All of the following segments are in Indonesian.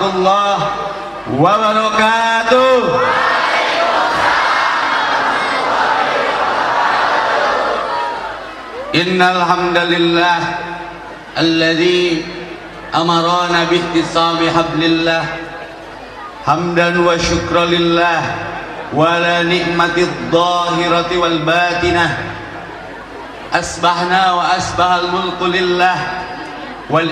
warahmatullahi wabarakatuh. Innal hamdalillah alladzi amarana bihtisami hablillah hamdan wa syukra lillah wa la asbahna wa asbahal mulku lillah wal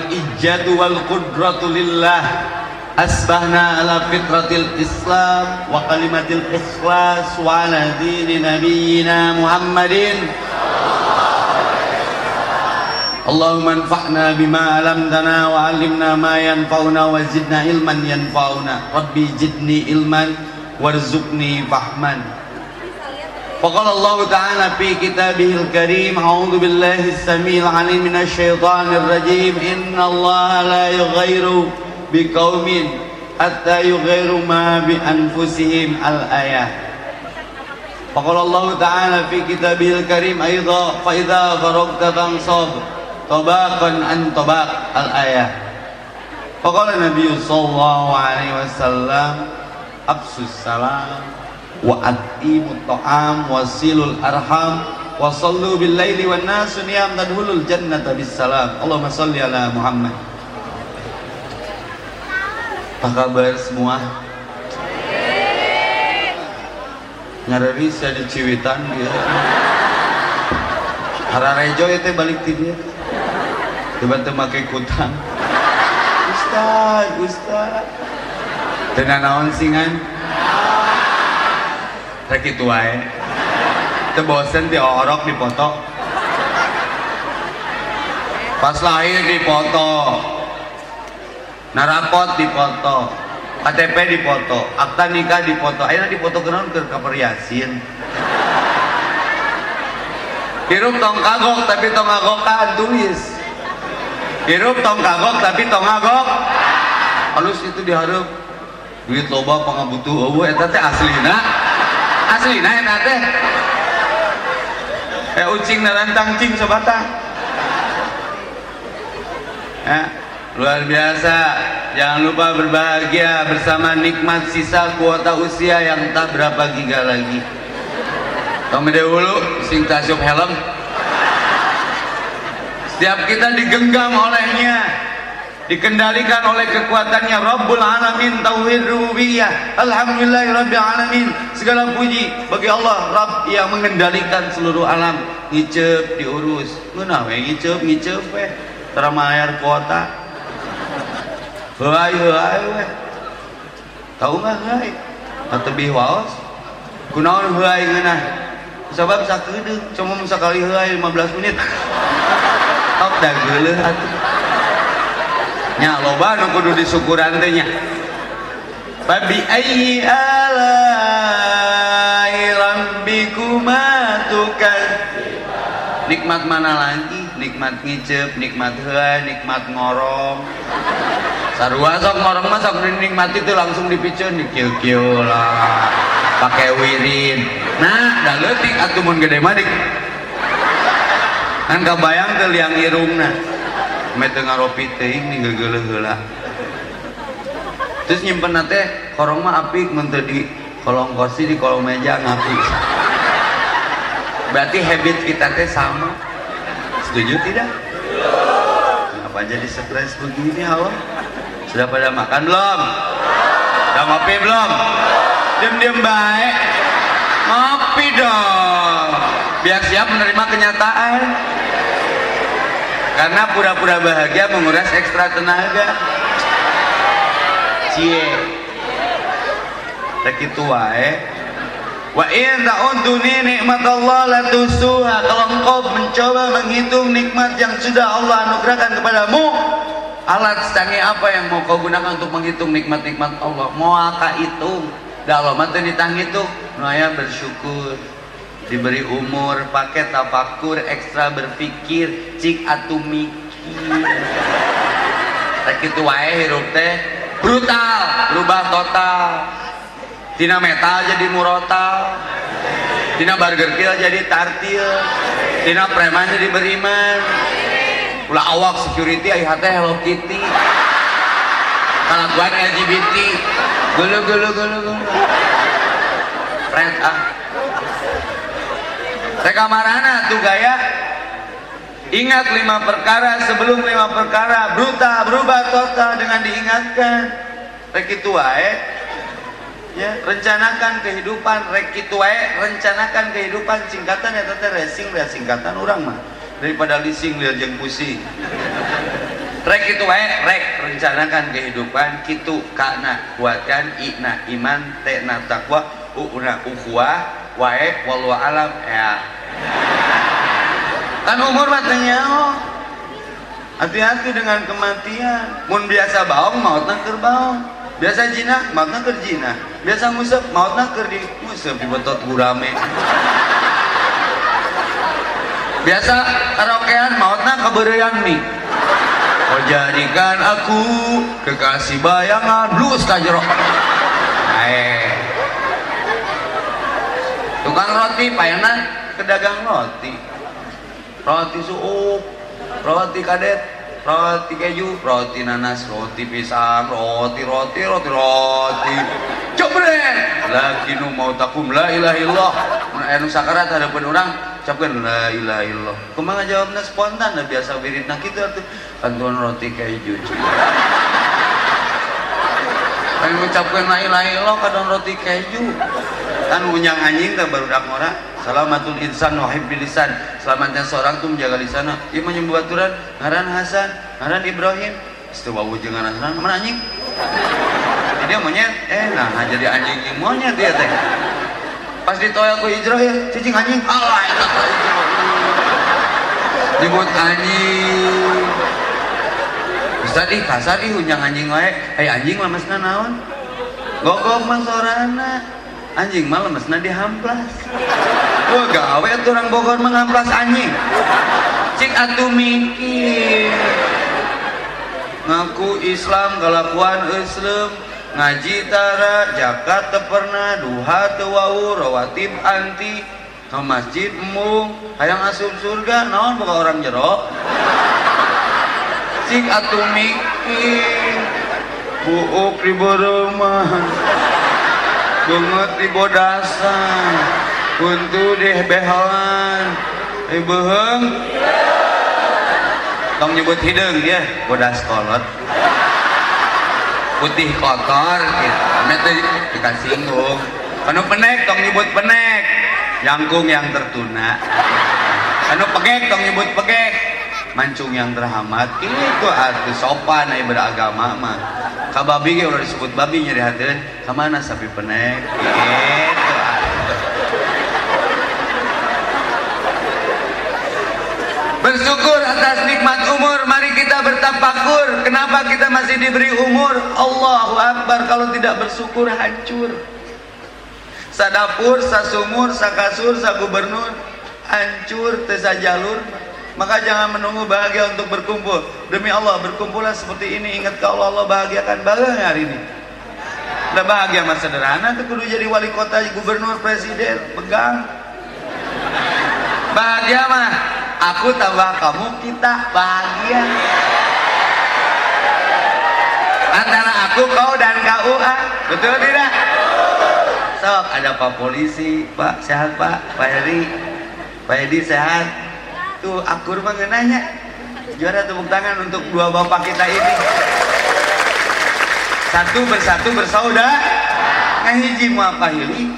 ijjadu wal qudratu lillah asbahna ala fitratil islam wa kalimatil ikhlas wa ala dini nabiyyina muhammadin اللهم انفعنا بما علمتنا وعلمنا ما ينفعنا وزدنا علما ينفعنا ربي زدني علما وارزقني فهما فقال الله تعالى في كتابه الكريم أعوذ بالله السميع العليم من الشيطان الرجيم إن الله لا يغير بقوم حتى يغيروا ما بأنفسهم الآية فقال الله تعالى في كتابه الكريم أيضا فإذا فرغت فانصب طباقا عن طباق الآية فقال النبي صلى الله عليه وسلم أبسوا السلام وأطعموا الطعام وصلوا الأرحام وصلوا بالليل والناس نيام تدخلوا الجنة بالسلام اللهم صل على محمد Apa kabar semua? Ngararis ya di Ciwitan gitu. Hararejo itu balik tidur. Tiba-tiba pakai kutang Ustaz, Ustaz. Dengan naon singan rek itu wae. Bosen di orok dipoto pas lahir dipoto narapot dipoto KTP dipoto akta nikah dipoto. Ayeuna dipoto kenaon ke kabar yasin. Hirup tong kagok tapi tong agokan tulis hirup tong kagok tapi tong agok. Halus itu diharap duit loba pangabutuh eueuh eta teh aslina. Aslina eta teh. Eh ucing narantang cing sobatang ya luar biasa. Jangan lupa berbahagia bersama nikmat sisa kuota usia yang tak berapa giga lagi. Tong dahulu sing tasuk helm. Setiap kita digenggam olehnya dikendalikan oleh kekuatannya. Rabbul Alamin Tauhid Rububiyah. Alhamdulillah Rabbil Alamin. Segala puji bagi Allah Rabb yang mengendalikan seluruh alam. Ngicep diurus. Ngeunah we ngicep ngicep we teramayar kuota heuai heuai we tahu nggak heuai atau biwaos kunaon heuai ngeunah sabab sakedeung cuma sekali heuai 15 menit tok da geuleuh atuh nya loba nu kudu disyukuran teh nya Fabi ayyi alai rabbikuma Nikmat mana lagi? Nikmat ngicep, nikmat heuai, nikmat ngorong. Sarua sok ngorong mah sok nikmati itu langsung dipiceun dikieu-kieu lah. Pakai wirid. Nah, da leutik atuh mun gede mah dik. Kan kabayang teh liang irungna. Met teu ngaropi teuing ninggeuleuh heula. Terus nyimpen nate korong mah apik mun teu di kolong kursi di kolong meja ngapi. Berarti habit kita teh sama. Setuju tidak? Kenapa jadi stres begini Allah? Sudah pada makan belum? Sudah ngopi belum? Diam-diam baik. Ngopi dong. Biar siap menerima kenyataan. Karena pura-pura bahagia menguras ekstra tenaga. Cie. Tak itu wae. Wa in nikmat Allah la tusuha. Kalau engkau mencoba menghitung nikmat yang sudah Allah anugerahkan kepadamu, alat canggih apa yang mau kau gunakan untuk menghitung nikmat-nikmat Allah? Mau aka hitung? Allah mah ditang itu, Naya bersyukur diberi umur, pakai tafakur, ekstra berpikir, cik atu mikir. Tak itu wae hirup teh brutal, berubah total. Tina metal jadi murotal. Tina burger kill jadi tartil. Tina preman jadi beriman. Ulah awak security ayah teh Hello Kitty. Kelakuan LGBT gulu gulu gulu gulu. Fred ah. Teka marana tuh gaya. Ingat lima perkara sebelum lima perkara. Bruta berubah total dengan diingatkan. Rek wae ya rencanakan kehidupan rek itu wae rencanakan kehidupan singkatan ya tete racing ya singkatan orang mah. Daripada leasing lihat yang pusing rek itu wae rek rencanakan kehidupan kitu kana kuatkan ina iman na takwa una ukhuwah wae wallahu alam ya. Kan umur matanya oh hati-hati dengan kematian. Mun biasa baong maut baong biasa jina mautna keur jina. Biasa musab mautna keur di musab di betot gurame biasa karaokean mautna kaberean mi. Oh jadikan aku kekasih bayangan. Blues kajero eh tukang roti payana kedagang roti. Roti suup roti kadet roti keju roti nanas roti pisang roti roti roti roti. Coba lagi nu mau takum la ilaha illallah. Anu sakarat hadapan orang ucapkan la ilaha illallah. Kumaha jawabna spontan da biasa wiridna kitu atuh. Kantuan roti keju kan ucapkan la ilaha illallah kadon roti keju kan unyang anjing teh barudak ngora salamatul insan wa lisan. Selamatnya seorang tuh menjaga lisanna ieu mah nyembuh aturan ngaran Hasan ngaran Ibrahim. Setu bawa jangan Hasan mana anjing? Dia monyet eh nah jadi anjing yang monyet dia teh. Pas ditoel ku Ibrahim cicing anjing. Allah eta disebut anjing. Bisa ih kasar ih unyang anjing wae. Hey anjing mah mesna naon? Gogok mah sorana anjing malam mesna dihamplas wah gawe tuh orang Bogor menghamplas anjing. Cik atuh mikir. Ngaku Islam kelakuan Islam. Ngaji tara jakat pernah duha tewau rawatib anti. Ke masjid mung hayang asup surga naon buka orang jero? Cik atuh mikir. Buuk riboreman banget di bodasan untuk deh behalan. Eh beheng tong nyebut hidung ya. Bodas kolot. Putih kotor gitu nanti dikasih singgung anu penek tong nyebut penek. Jangkung yang tertuna. Anu pegek tong nyebut pegek. Mancung yang terhambat. Itu arti sopan beragama mah kababi udah disebut babi nyari hati. Ke mana sapi penek? Itu Bersyukur atas nikmat umur. Mari kita bertapakur Kenapa kita masih diberi umur? Allahu Akbar. Kalau tidak bersyukur hancur. Sadapur, sasumur, sakasur, sagubernur Hancur, tesa jalur maka jangan menunggu bahagia untuk berkumpul. Demi Allah, berkumpullah seperti ini. Ingat kalau Allah bahagiakan bahagia hari ini. Udah bahagia mas sederhana, itu kudu jadi wali kota, gubernur, presiden, pegang. Bahagia mah, aku tambah kamu, kita bahagia. Antara aku, kau, dan kau, ah. Betul tidak? Sok, ada Pak Polisi, Pak, sehat Pak, Pak Heri, Pak Edi sehat, Tuh akur mengenanya Juara tepuk tangan untuk dua bapak kita ini. Satu bersatu bersaudara. Ngahiji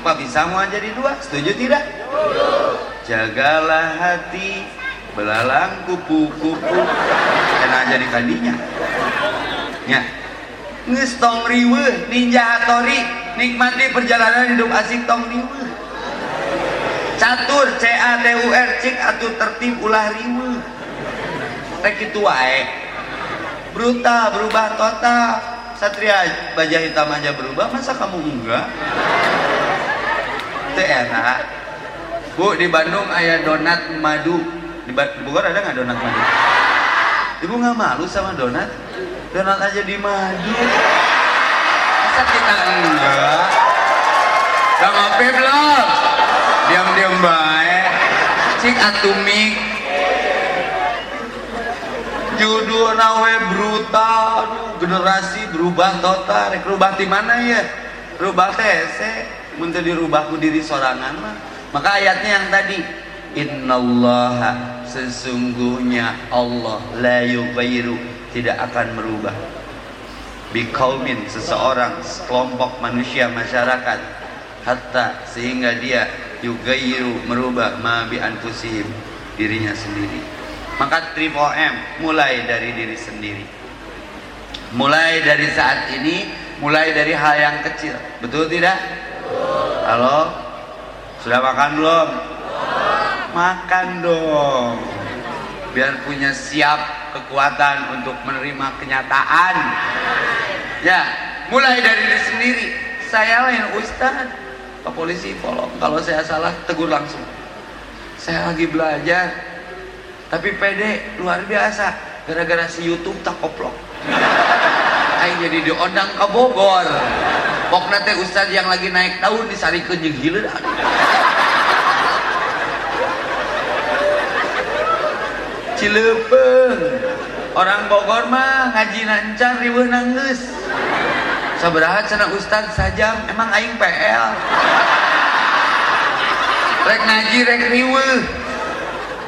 pak bisa mau jadi dua. Setuju tidak? Jagalah hati, belalang kupu-kupu. Kena jadi kandinya. Ya. Nges tong riwe, ninja hatori, nikmati perjalanan hidup asik tong riwe catur C A T U R cik atuh tertib ulah riwe rek kitu wae. Bruta berubah total satria baja hitam aja berubah masa kamu enggak? Itu enak bu di Bandung ayah donat madu. Di Bogor ada nggak donat madu? Ibu nggak malu sama donat? Donat aja di madu. Masa kita enggak? Gak ngopi belum? Diam-diam baik. Cik atumik judul nawe brutal. Generasi berubah total. Rek rubah di mana ya? Rubah tese. Untuk dirubah ku diri sorangan mah. Maka ayatnya yang tadi. Innallaha sesungguhnya Allah la yughayyiru tidak akan merubah. Bikaumin seseorang kelompok manusia masyarakat. Hatta sehingga dia yughayyiru merubah ma bi anfusihim dirinya sendiri. Maka triple M mulai dari diri sendiri. Mulai dari saat ini mulai dari hal yang kecil. Betul tidak? Halo? Sudah makan belum? Makan dong. Biar punya siap kekuatan untuk menerima kenyataan. Ya mulai dari diri sendiri. Saya lah yang ke polisi tolong kalau saya salah tegur langsung. Saya lagi belajar tapi pede luar biasa. Gara-gara si YouTube tak koplok. Aing jadi diondang ke Bogor. Pokoknya teh ustad yang lagi naik tahun disarikeun jeung hileud Cilepeng. Orang Bogor mah ngaji nancar riweuh nanggeus sabaraha cenah ustad sajam emang aing PL rek ngaji rek riweuh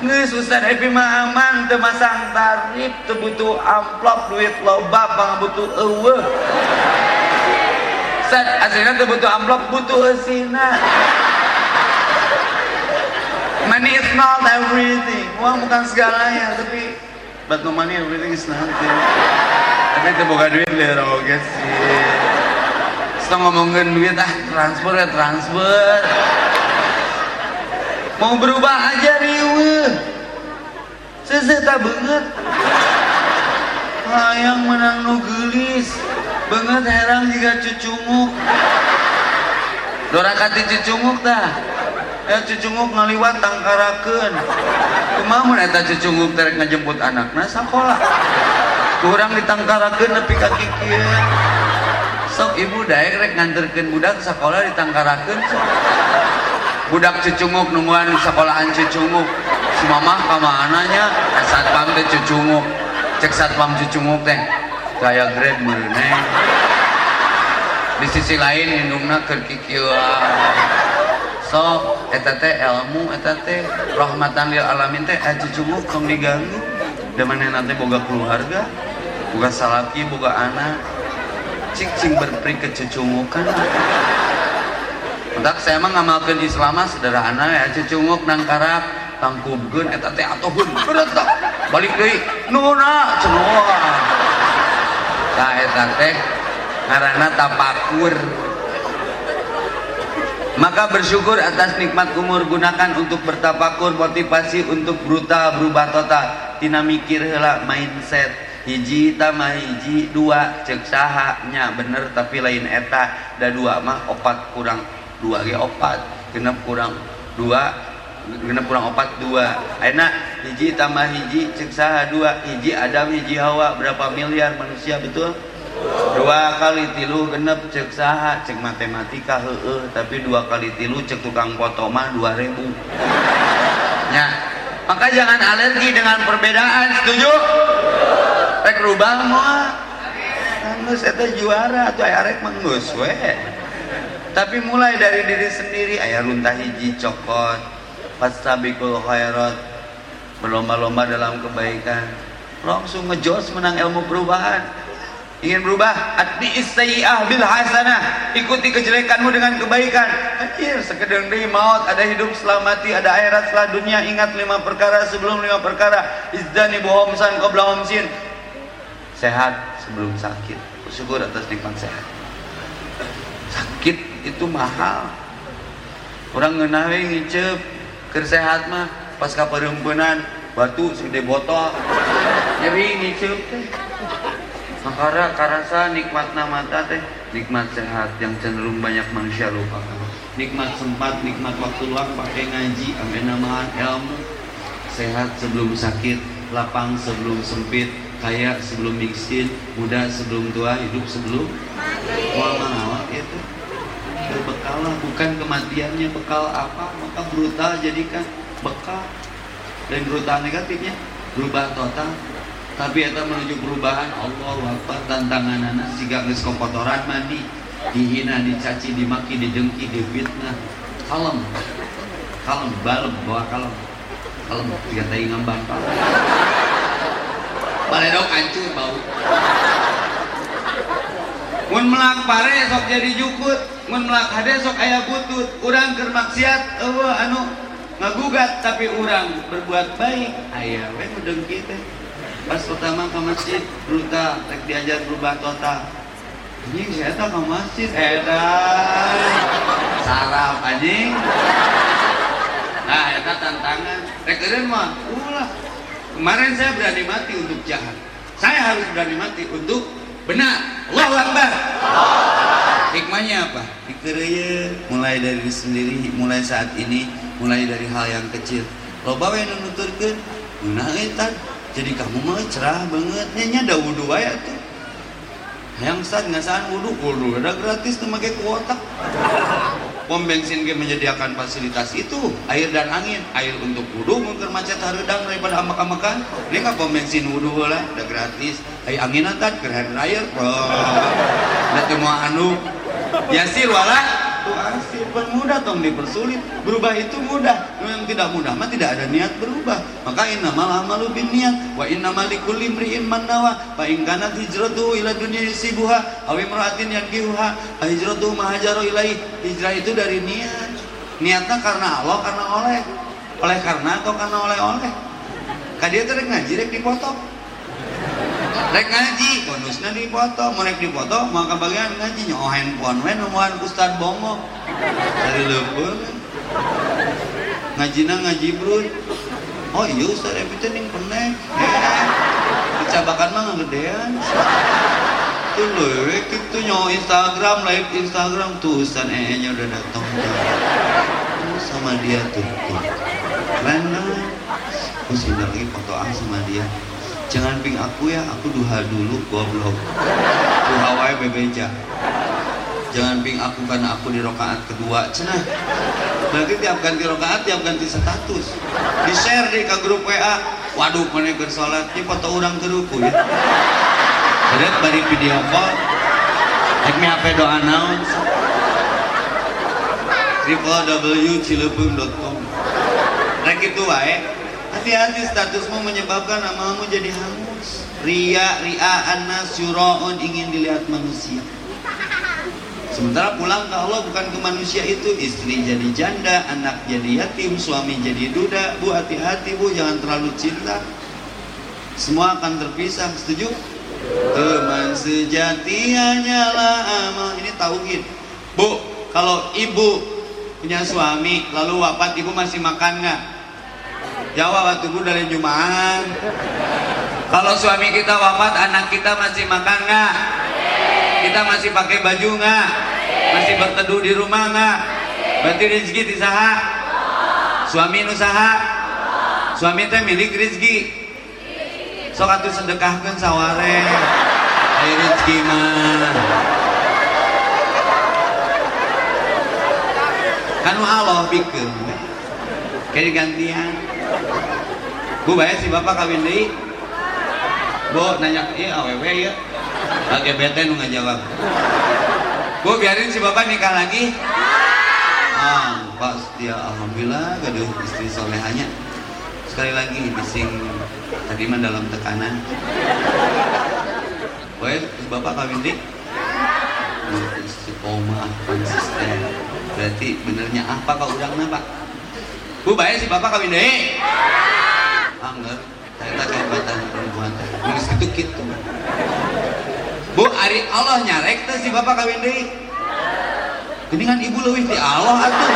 geus ustad Happy mah aman teu masang tarif teu butuh amplop duit loba pang butuh eueuh. Ustad aslinya teu butuh amplop butuh eusina. Money is not everything. Uang bukan segalanya tapi but no money everything is nothing tapi itu bukan duit lihat oke sih. Setelah ngomongin duit ah transfer ya transfer. Mau berubah aja riwe. Seseta banget. Hayang menang nugelis. Banget herang jika cucunguk. Dora kati cucunguk dah. Ya cucunguk ngaliwat tangkarakeun. Kumaha mun eta cucunguk terek ngajemput anakna sakola kurang ditangkarakeun nepi ka kikieu sok ibu daek rek nganterkeun budak sakola ditangkarakeun sok. Budak cucunguk nungguan sekolahan cucunguk si mamah kamananya satpam teh cucunguk cek satpam cucunguk teh gaya grade mereneh di sisi lain indungna keur kikieu sok ilmu eta rahmatan lil alamin teh eh cucunguk tong diganggu. Da manehna teh boga keluarga boga salaki boga anak. Cik cing berperi kecucungukan Mentak saya mah ngamalkeun Islam sederhana ya cucunguk nang karap tangkubkeun eta teh atohun balik deui nuna cenah tah eta ngaranna tapakur. Maka bersyukur atas nikmat umur gunakan untuk bertapakur motivasi untuk brutal berubah total. Tina mikir mindset hiji tambah hiji dua cek sahanya bener tapi lain eta. Da dua mah opat kurang dua ge opat genep kurang dua genep kurang opat dua. Enak hiji tambah hiji cek saha dua. Hiji Adam hiji Hawa berapa miliar manusia betul? Dua kali tilu genep cek saha cek matematika heeh tapi dua kali tilu cek tukang foto mah dua ribu. Ya maka jangan alergi dengan perbedaan setuju rek rubah mah Ngus eta juara atau arek mengus we. Tapi mulai dari diri sendiri ayah luntah hiji cokot fastabikul khairat berlomba-lomba dalam kebaikan. Langsung ngejos menang ilmu perubahan. Ingin berubah? Addi istai'ah bil hasanah. Ikuti kejelekanmu dengan kebaikan. Anjir sekedar dari maut ada hidup selamati ada akhirat setelah dunia. Ingat lima perkara sebelum lima perkara. Izdani bohomsan homsin sehat sebelum sakit. Syukur atas nikmat sehat. Sakit itu mahal. Orang ngenawe ngicep kersehat mah pas kaperempunan batu segede botol nyeri ngicep makara karasa nikmat namata teh. Nikmat sehat yang cenderung banyak manusia lupakan. Nikmat sempat nikmat waktu luang pakai ngaji ambil namaan ilmu. Sehat sebelum sakit lapang sebelum sempit kaya sebelum miskin muda sebelum tua hidup sebelum wah mawat itu berbekal lah bukan kematiannya bekal apa maka brutal jadikan bekal. Dan brutal negatifnya berubah total. Tapi eta menuju perubahan Allah Akbar tantangan anak siga geus kotoran mandi dihina dicaci dimaki dijengki difitnah. Kalem. Kalem balem bawa kalem. Kalem tiga tai ngambang dong hancur bau. Mun melak pare sok jadi jukut. Mun melak hade sok aya butut. Urang keur maksiat eueuh anu ngagugat tapi urang berbuat baik. Aya we dengki teh. Pas pertama ke masjid beruta rek diajar berubah total anjing saya tak ke masjid. Edan sarap anjing. Nah eta tantangan. Rek mah ulah kemarin saya berani mati untuk jahat. Saya harus berani mati untuk benar. Allahu Akbar. Hikmahnya apa? Dikereye mulai dari sendiri mulai saat ini mulai dari hal yang kecil. Loba we nu nuturkeun nah etan jadi kamu mah cerah banget. Nya ada wudhu aja tuh yang saat ngasaan wudhu wudhu ada gratis tuh pakai kuota pom bensin game menyediakan fasilitas itu air dan angin. Air untuk wudhu mungkin macet haredang daripada amak-amakan. Ini nggak pom bensin wudhu lah udah gratis. Air angin nanti keren air bro nanti mau anu ya sih itu asik permudah tong dipersulit. Berubah itu mudah. Yang tidak mudah mah tidak ada niat berubah. Maka innamal amalu bin niat wa innamal likulli imri'in man nawa. Fa in kanat hijratuhu ila dunya yusibuha aw imra'atin yankihuha fa hijratuhu ma hajaru hijrah itu dari niat. Niatnya karena Allah karena oleh. Oleh karena atau karena oleh-oleh? Kadia teh ngaji rek dipotong rek ngaji bonusnya dipoto mau rek dipoto maka bagian ngaji nyoh handphone we nomohan ustad bongo. Dari lembur ngajina ngaji brut oh iya ustad itu ning penek. Dicabakan mah ngegedean tuh loh itu nyoh instagram live instagram. Tuh ustad eh nya udah datang sama dia tuh tuh. Keren ini lagi foto sama dia jangan ping aku ya aku duha dulu goblok. Duha wae bebeja. Jangan ping aku karena aku di rokaat kedua cenah. Berarti tiap ganti rokaat tiap ganti status. Di share di ke grup WA waduh mana ke sholat ini foto orang keruku ya. Jadi bari video call. Ek mi HP doa naon www.cilepeng.com Rek itu wae hati-hati statusmu menyebabkan namamu jadi hangus. Ria ria anas syuroon ingin dilihat manusia. Sementara pulang ke Allah bukan ke manusia itu. Istri jadi janda anak jadi yatim suami jadi duda. Bu hati-hati bu jangan terlalu cinta. Semua akan terpisah setuju? Teman sejati hanyalah amal. Ini tauhid. Bu kalau ibu punya suami lalu wafat ibu masih makan nggak Jawab tunggu dari Jumat. Kalau suami kita wafat, anak kita masih makan nggak? Kita masih pakai baju nggak? Masih berteduh di rumah nggak? Berarti rezeki di saha? Suami nusaha? Suami teh milik rezeki. Sok atuh sedekahkeun saware. Ayo rezeki mah. Kanu Allah bikin. Kayak gantian. Bu bayar si bapak kawin deh. Bu nanya iya aww ya. Lagi bete nu jawab. Bu biarin si bapak nikah lagi. Ah, pas dia alhamdulillah gaduh istri solehanya. Sekali lagi bising tadi mah dalam tekanan. Boy, bapak kawin deh. Istiqomah konsisten. Berarti benernya apa kau udangnya pak? Bu bayar si bapak kawin deh anggar ternyata kehebatan perempuan. Nulis itu gitu bu hari Allah nyarek tuh si bapak kawin deh kan ibu lebih di Allah atuh.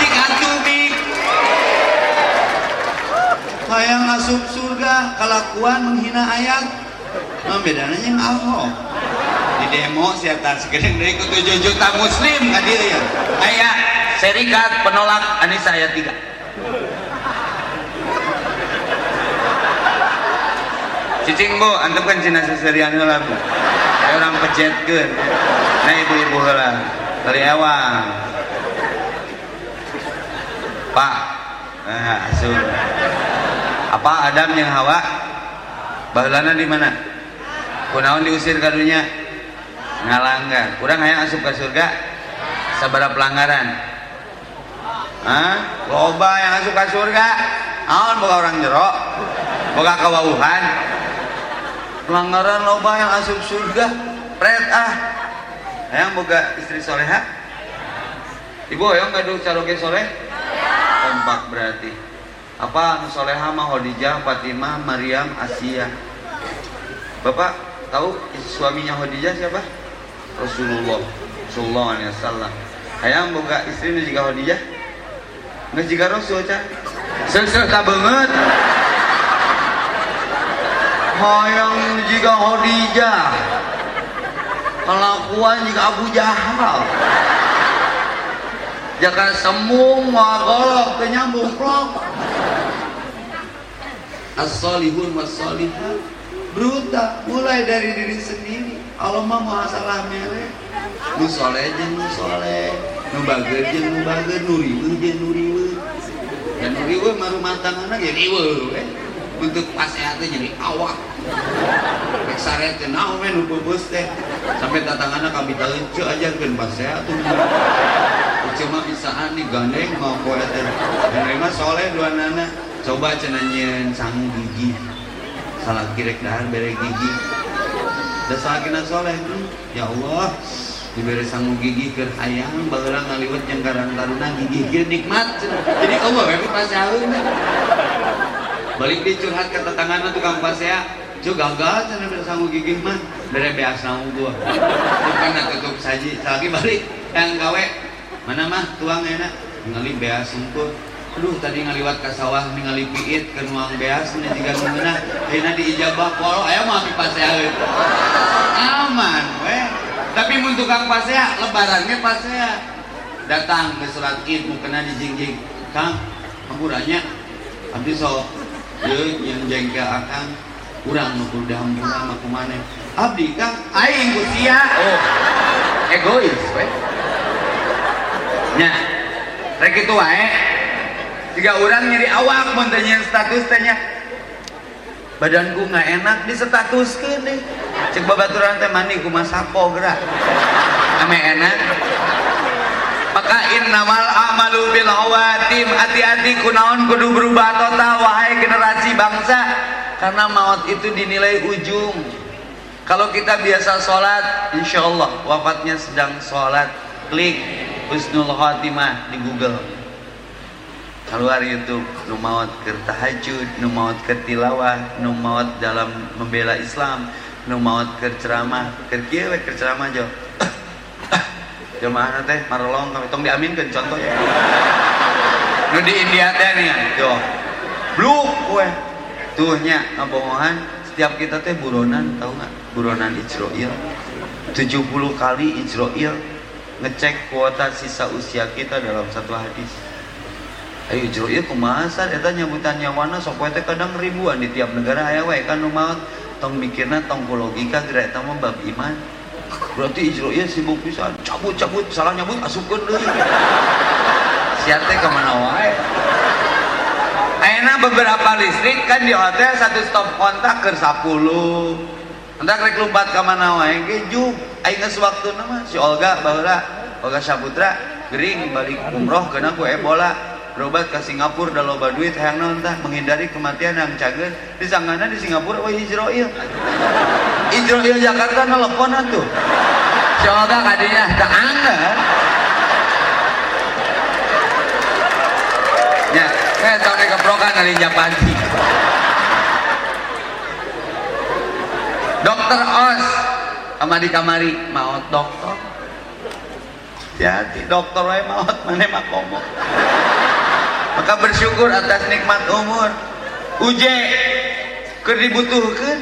Cik atuh mik kayak ngasup surga kelakuan menghina ayat nah bedanya yang Allah. Di demo si atas gedeng dari ketujuh juta muslim kan dia ya. Ayat serikat penolak Anissa ayat 3 cicing bu antum kan cina seserian lah bu. Kayak orang ke. Nah ibu-ibu lah. Dari awal pak. Nah asuh apa Adam yang Hawa? Baheulana di mana? Kunaon diusir kadunya ngalanggar kurang hayang asup ke surga? Sabara pelanggaran. Hah? loba yang asup ke surga? Aon boga orang jero? Boga kawauhan pelanggaran loba yang asup surga. Pret ah. Hayang boga istri soleha ibu hayang ngadu caroge soleh? Kompak berarti. Apa soleha mah Khadijah, Fatimah, Maryam, Asia. Bapak tahu suaminya Khadijah siapa? Rasulullah Sallallahu alaihi wasallam. Hayang boga istri nu juga Khadijah. Nggak jika Rasul can seseh tak banget hayang jika Khadijah. Kelakuan jika Abu Jahal. Jangan sembung wagolok kenyambung klok as-salihun was-salihat berutak mulai dari diri sendiri. Allah mah mau salah mere nu soleh jeung nu soleh. Nu bager jeung nu bager nu riweuh jeung nu riweuh dan nu riweuh mah rumah riweuh we bentuk untuk teh jadi awak. Kesare teh naon we nu bebeus teh. Sampai tatanganna kami teu ajarkeun pasehat tuh. Cuma bisaan nih gandeng mau poe teh. Dan mah soleh dua nana coba cenanyeun sangu gigi. Salah kirek dahar bere gigi. Da sakina soleh ya Allah diberi sangu gigi ke hayang bageurang ngaliwet jeung karang taruna gigi nikmat jadi Allah we pasehateuna balik di curhat ke tetanggana tukang pasea Jo gagal cenah bere sangu gigi mah bere beas sangu gua. Bukan tutup saji. Lagi balik yang gawe. Mana mah tuang enak. Ngali beas sungkur aduh tadi ngaliwat ke sawah ningali piit ke nuang beas ini juga nungguna ayeuna diijabah polo. Aya mah di pasea aman we tapi mun tukang pasea lebarannya pasea datang ke sholat id mau kena dijingjing kang hampurannya abdi so ye yang jengkel akang kurang nu kudu hampura mah kumane. Abdi kang aing kusia oh egois we. Nya rek itu wae. Jika orang nyeri awak mentanyain status tanya badanku nggak enak di status nih cek babaturan teh mani ku masapo gerak. Ame enak maka innamal amalu bil awatim hati-hati kunaon kudu berubah total wahai generasi bangsa. Karena maut itu dinilai ujung. Kalau kita biasa sholat insya Allah wafatnya sedang sholat. Klik husnul khotimah di google. Keluar YouTube nu maut ke tahajud nu maut tilawah nu maut dalam membela Islam nu maut ke ceramah ke kieu ke ceramah jo jemaah teh marolong kami tong diaminkeun contoh. Ya nu di India teh nih jo bluk we tuh nya ngabohongan. Setiap kita teh buronan tahu nggak? Buronan Ijroil. 70 kali Ijroil ngecek kuota sisa usia kita dalam satu hadis. Ayo kumaha san eta nyabutan nyawana sok teh kadang ribuan di tiap negara. Aya wae kan nu tong mikirna tong logika geura eta mah bab iman berarti ijro ieu sibuk pisan. Cabut cabut salah nyabut asupkeun deui sia teh ka mana wae? Ayeuna beberapa listrik kan di hotel satu stop kontak ke 10 Entar rek lumpat ka mana wae? Ge juk aing geus waktuna mah si Olga baheula. Olga Saputra gering balik umroh kena ku Ebola berobat ke Singapura udah loba duit hayang naon menghindari kematian yang cager. Di sanggana di Singapura wah Ijroil Ijroil Jakarta nelponan tuh. Si Olga kadinya tak angga ya kayak tahun keprokan dari Japandi dokter Os sama di kamari. Maut dokter. Hati dokter wae maut mana mah komo maka bersyukur atas nikmat umur. Uje keur dibutuhkeun?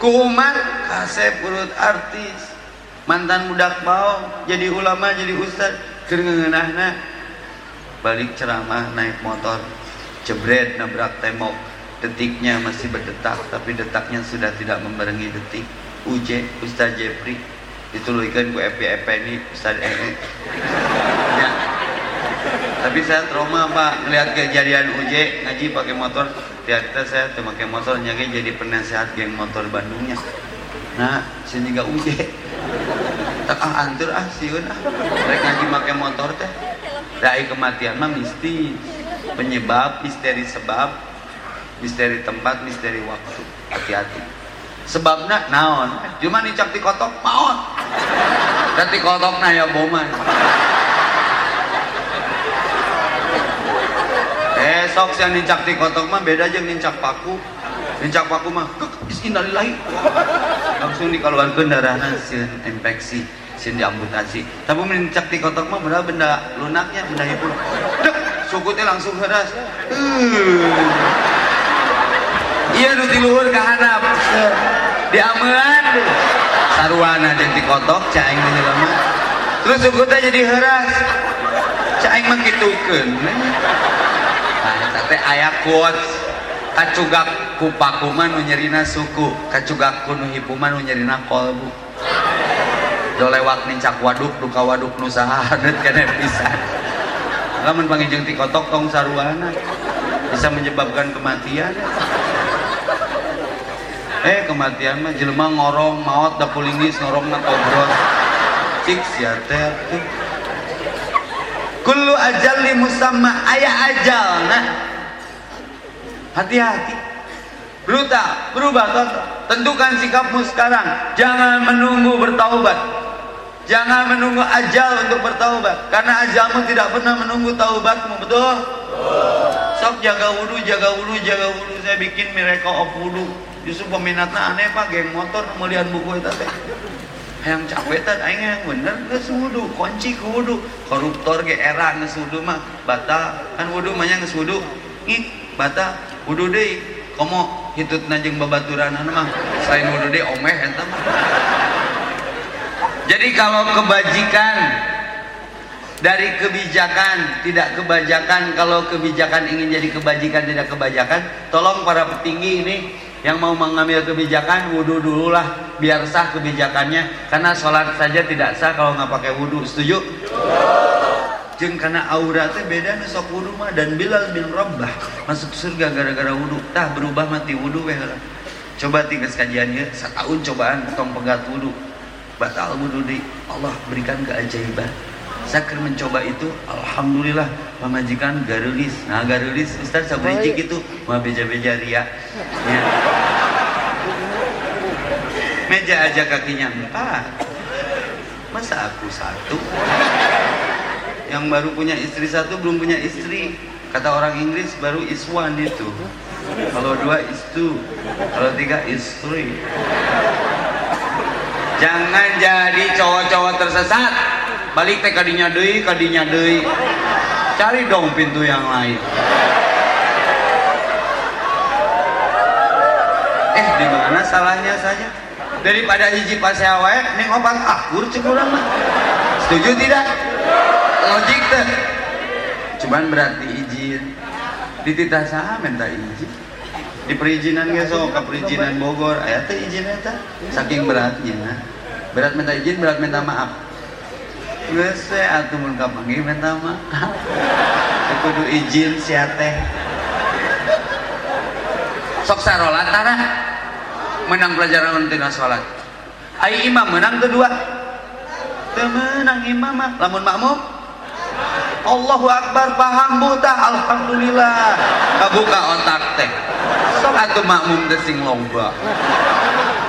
Ku umat kasep urut artis. Mantan budak baong jadi ulama jadi ustad keur ngeunahna balik ceramah naik motor. Jebret nabrak tembok. Detiknya masih berdetak tapi detaknya sudah tidak membarengi detik. Uje Ustaz Jepri. Dituluikan ku FPFP ini Ustaz EE ya. Tapi saya trauma pak. Melihat kejadian Uje ngaji pakai motor. Hati-hati saya tuh pakai motor nyage jadi penasehat geng motor Bandungnya. Nah sini gak uje. Tak ah antur ah siun ah. Mereka lagi pakai motor teh. Dari kematian mah mistis penyebab misteri sebab misteri tempat misteri waktu. Hati-hati. Sebabnya naon? Cuma nih cak kotok maon. Dan kotok na ya boman esok yang nincak di kotok mah beda aja nincak paku. Nincak paku mah innalillahi langsung dikeluarkan darahnya sin infeksi sin diamputasi. Tapi nincak di kotok mah benda benda lunaknya benda hibur dek sukutnya langsung keras. Iya nu luhur ke hadap. Diamean saruana jeung di kotok caing menjelema terus sukutnya jadi heras caing mah kitukeun. teh aya quotes kacugak ku pakuman nu nyerina suku. Kacugak ku nu hipuman nyerina kolbu. Do lewat nincak waduk duka waduk nu saha hadet kene pisan lamun pangijeng ti kotok tong saruana. Bisa menyebabkan kematian. Eh kematian mah jelema ngorong maut da pulingis ngorong na cik sia teh kullu ajal li musamma aya ajal nah. Hati-hati. Brutal berubah tentukan sikapmu sekarang. Jangan menunggu bertaubat. Jangan menunggu ajal untuk bertaubat. Karena ajalmu tidak pernah menunggu taubatmu betul? Sok jaga wudhu jaga wudhu jaga wudhu saya bikin miracle of wudhu justru peminatnya aneh pak. Geng motor melihat buku itu teh yang capek teh aing bener geus wudu kunci ke wudu. Koruptor ge era geus wudu mah batal kan wudu mah geus wudu. Batal wudu deui. Komo hitut najeng babaturan mah selain wudu deui omeh eta mah. Jadi kalau kebajikan dari kebijakan tidak kebajakan kalau kebijakan ingin jadi kebajikan tidak kebajakan tolong para petinggi ini yang mau mengambil kebijakan wudhu dulu lah biar sah kebijakannya. Karena sholat saja tidak sah kalau nggak pakai wudhu setuju? jeng karena auratnya beda sok wudhu mah. Dan Bilal bin Rabbah masuk surga gara-gara wudhu tah berubah mati wudhu weh coba tinggal kajiannya setahun cobaan tong pegat wudhu batal wudhu di. Allah berikan keajaiban saya mencoba itu Alhamdulillah pemajikan garulis. Nah garulis Ustaz sabrijik itu mah beja-beja ria. Ya. meja aja kakinya empat masa aku satu? Yang baru punya istri satu belum punya istri. Kata orang Inggris baru is one itu. Kalau dua is two kalau tiga is three. Jangan jadi cowok-cowok tersesat balik teh kadinya deui kadinya deui cari dong pintu yang lain. Eh di mana salahnya saja? Daripada hiji pas wae ning obat akur cek urang mah. Setuju tidak? Logik tuh cuman berarti izin dititah sah minta izin di perizinan sok ke perizinan Bogor. Aya teh izin eta saking beratnya. Berat minta izin berat minta maaf geus we atuh mun kapanggih minta maaf kudu izin sia teh sok sarolat tara. Menang pelajaran tina salat ai imam menang kedua. Teu menang imam mah lamun makmum? Allahu Akbar paham buta Alhamdulillah. Kabuka otak teh. Sok atuh makmum teh sing lomba.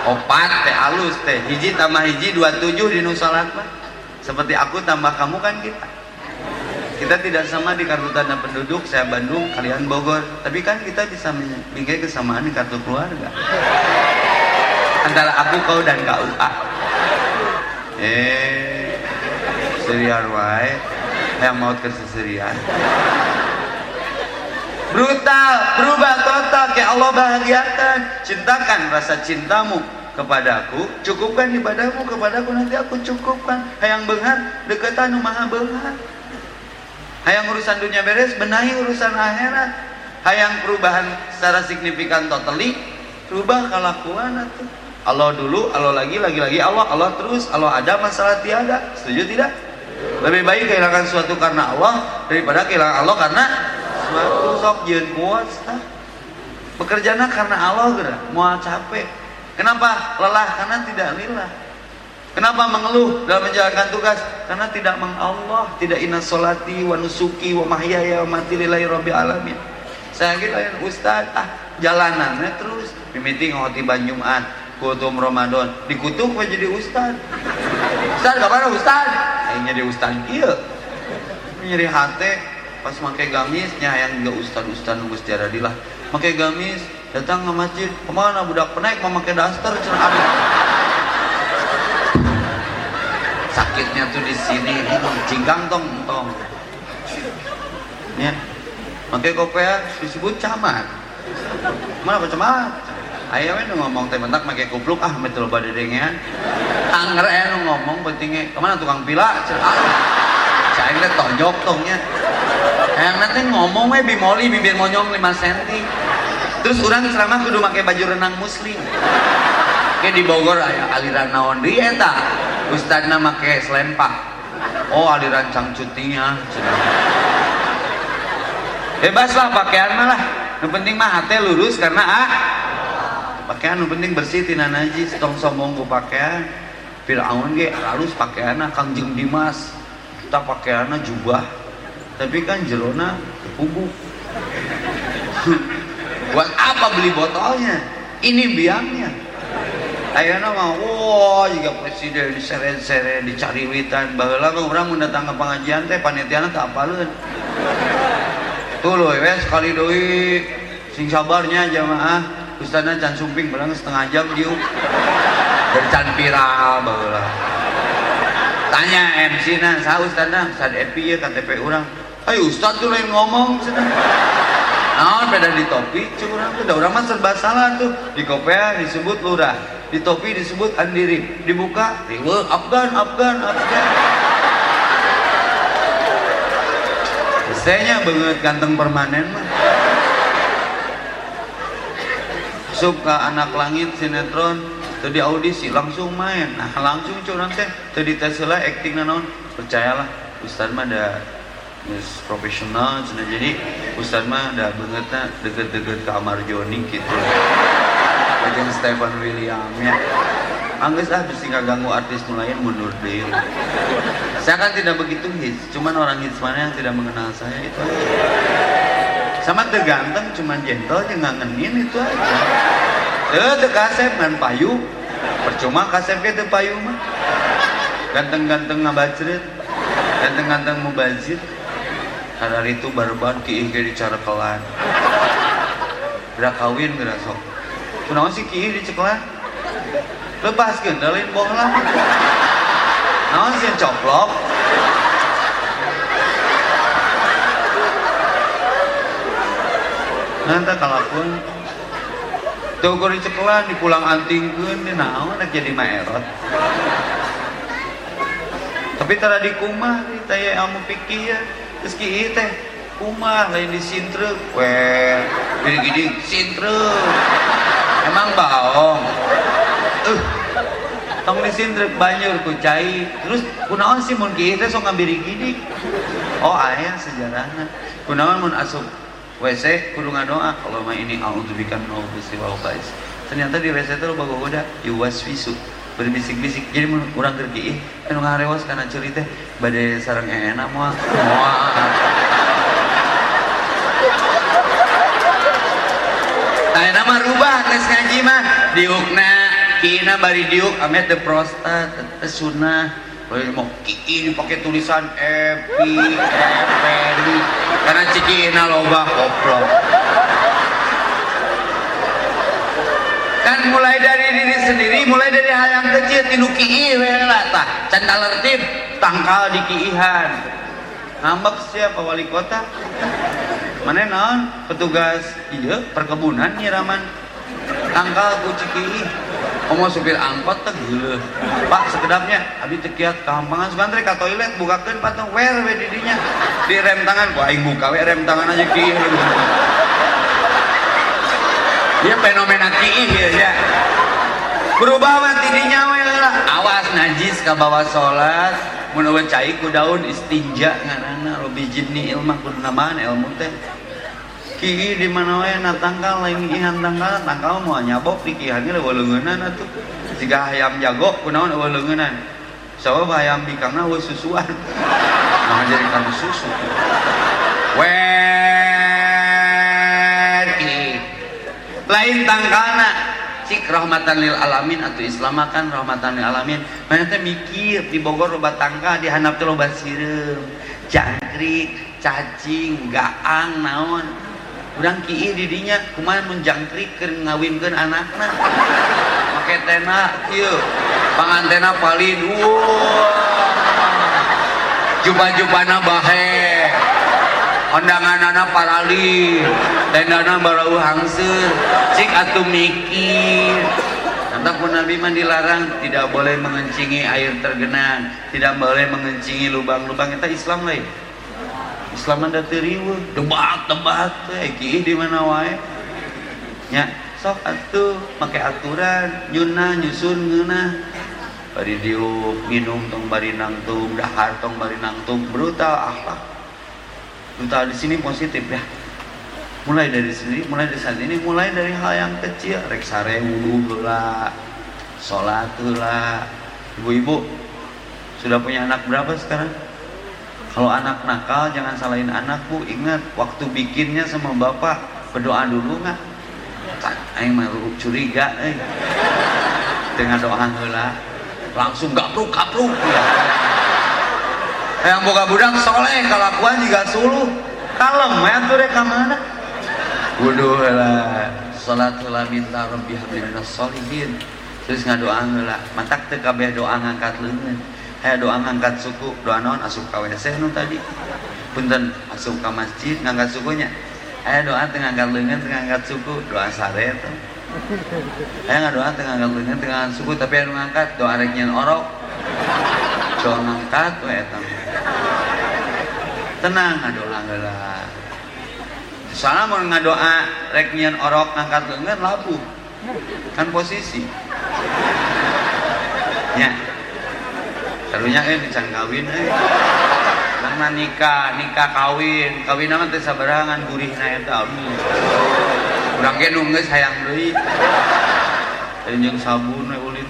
Opat teh alus teh. Hiji tambah hiji dua tujuh di nu salat mah seperti aku tambah kamu kan kita. Kita tidak sama di kartu tanda penduduk saya Bandung kalian Bogor. Tapi kan kita bisa memiliki kesamaan di kartu keluarga. Antara aku kau dan kau ah eh serian wae yang mau keseserian brutal berubah total. Kayak Allah bahagiakan. Cintakan rasa cintamu kepadaku cukupkan ibadahmu kepadaku nanti aku cukupkan. Hayang benghar deketan maha benghar. Hayang urusan dunia beres benahi urusan akhirat. Hayang perubahan secara signifikan totally rubah kelakuan itu Allah dulu Allah lagi lagi lagi. Allah Allah terus. Allah ada masalah tiada. Setuju tidak? Lebih baik kehilangan suatu karena Allah daripada kehilangan Allah karena suatu sok jeun kuat bekerjanya karena Allah gerak. Mau capek kenapa lelah? Karena tidak lillah. Kenapa mengeluh dalam menjalankan tugas? Karena tidak mengallah tidak inna solati wa nusuki wa mahyaya wa mati lillahi rabbil alamin. Saya kira ustaz ah jalanannya terus. Mimiti ngotiban Jumat kutum Ramadan dikutuk jadi ustaz? Ustaz kapan ustaz. Akhirnya jadi ustaz iya. Nyeri hati pas pakai gamisnya yang juga ustaz ustaz nunggu sejarah dilah pakai gamis datang ke masjid. Ke mana budak penaik mau pakai daster cenah sakitnya tuh di sini. Cingkang tong tong. Ya pakai kopea disebut camat mana apa camat ayah itu ngomong teh mentak pakai kupluk ah betul badedengnya angger aya ngomong pentingnya ke mana tukang pila? Ah saya lihat tonjok tongnya. Yang nanti ngomong bimoli bibir monyong 5 cm terus orang ceramah kudu pakai baju renang muslim. Kayak di Bogor aya aliran naon? Di eta? Ustadna make selempak oh aliran cangcutinya. Bebas lah pakaian mah lah. Yang penting mah hati lurus karena ah pakaian yang penting bersih tina najis. Tong sombong ku pakaian. Fir'aun ge halus pakaianna Kangjeng Dimas. Kita pakaianna jubah. Tapi kan jerona bubuk buat apa beli botolnya? Ini biangnya. Ayana mah wah juga presiden diseret-seret dicari witan baheula kan orang mendatang ke pengajian teh panitiana tak apaleun tuh loh ya sekali doi sing sabarnya jamaah ustaznya can sumping bilang setengah jam diuk dan can viral baheula tanya MC na sa ustaznya ustaz Epi ya KTP orang. Ayo ustaz tuh lain ngomong sedang nah beda di topi? Curang tuh orang mah serba salah tuh. Di kopea disebut lurah di topi disebut andiri. Dibuka riwe Afgan Afgan Afgan. Saya banget ganteng permanen mah. Suka anak langit sinetron tadi audisi langsung main. Nah langsung curang teh tadi tes lah acting naon? Percayalah Ustaz mah ada yes, profesional cina jadi Ustaz mah ada banget nah deket-deket ke Amar Joni gitu Ajeng Stephen William ya? Anggus ah bisa ganggu artis lain mundur deh. Saya kan tidak begitu hits cuman orang hits mana yang tidak mengenal saya itu aja. Sama terganteng cuman gentle aja ngangenin itu aja. Eh te kasep ngan payu. Percuma kasep ke payu mah. Ganteng-ganteng ngabacret. Ganteng-ganteng mubazir karena itu barban kiih ke dicara kelan berak kawin berak sok. Kunaon sih kiih dicekelan lepaskan dalin bohlam naon sih coplok? Nanti kalaupun tuh gue dicekelan dipulang antingkeun di naon jadi maerot. Tapi tara di kumah kita ya ilmu pikir ya terus ki teh kumah lain di sintre? Weh gini gini sintre. Emang baong. Uh tong di sintre banjur ku cai. Terus kunaon sih mun kieu teh sok ngambiri gini? Oh aya sejarahna. Kunaon mun asup WC kudu ngadoa. Kalau mah ini a'udzubika min khaba'is ternyata di WC itu loba goda yuwaswisu berbisik-bisik. Jadi keur kieu anu ngarewas kana ceuri teh bade sareng eena moal moal Nah, nama rubah tes ngaji mah. Diukna kina bari diuk amet de prostat teh sunnah Lalu mau kiki pakai tulisan epi eperi karena cikina loba koplok kan mulai dari diri sendiri mulai dari hal yang kecil tilu kii lah tah tangkal di kiihan ngambek siapa wali kota mana non petugas iya perkebunan nyiraman tangkal ku cikii Omo supir angkot teh geuleuh. Pak sekedapnya abi teh kiat kampangan teh ka toilet bukakeun patung wer we didinya. Di rem tangan ku aing buka rem tangan aja kieu. Dia fenomena kieu ya, ya. Berubah mah tidinya we lah. Awas najis ka bawah salat. Mun eueuh cai ku daun istinja ngaranna lobi jinni ilmah kudu namaan ilmu teh. Ki di mana wae na tangkal lain ihan tangkal tangkal mau nyabok di kihannya leuwih leungeunana atuh. Siga ayam jago kunaon leuwih leungeunnan. Sabab ayam bikangna we susuan. Nah jadi kan susu. Weh lain tangkana cik rahmatan lil alamin atau islamakan rahmatan lil alamin. Mana teh mikir di Bogor loba tangka di handap teh loba sireum jangkrik cacing gaang naon. Urang kieu di dinya kumaha mun jangkrik keur ngawinkeun anakna. Make tena ieu pangantena palin uwuh jubah-jubahna bahe. Ondanganana parali tendana barau hangseur cik atuh mikir Entah pun Nabi mah dilarang tidak boleh mengencingi air tergenang, tidak boleh mengencingi lubang-lubang. Kita Islam lain. Islam ada teriwa, debat debat kieu di mana wae. Nya, sok atuh make aturan, nyuna nyusun ngeunah. Bari diuk minum tong bari nangtung, dahar tong bari nangtung, brutal akhlak. Brutal di sini positif ya. Mulai dari sini mulai dari saat ini mulai dari hal yang kecil. Rek sare wudhu lah sholat lah. Ibu-ibu sudah punya anak berapa sekarang? Kalau anak nakal jangan salahin anakku ingat waktu bikinnya sama bapak berdoa dulu nggak? Aing mah curiga eh. dengan doa heula. Langsung gapruk gapruk ya. Yang boga budak soleh kelakuan juga suluh. Kalem ya tuh rek mana? Wudhu lah salat lah minta rabbi habli minas solihin. Terus ngadoa heula matak teu doa ngangkat leungeun. Aya doa ngangkat suku doa naon asup ka nu tadi. Punten asup ka masjid ngangkat sukunya. Aya doa teu ngangkat leungeun teu ngangkat suku doa sare teh ngadoa teu ngangkat leungeun teu ngangkat suku tapi anu ngangkat doa rek nyen orok. Doa ngangkat we eta. Tenang ngadoa heula soalnya mau ngadoa rek nyian orok ngangkat leungeun labu kan posisi. Nya karunya eh can kawin eh. Karena nikah nikah kawin. Kawin teh sabarangan gurihna eta urang ge nu geus hayang deui jeung sabun ulin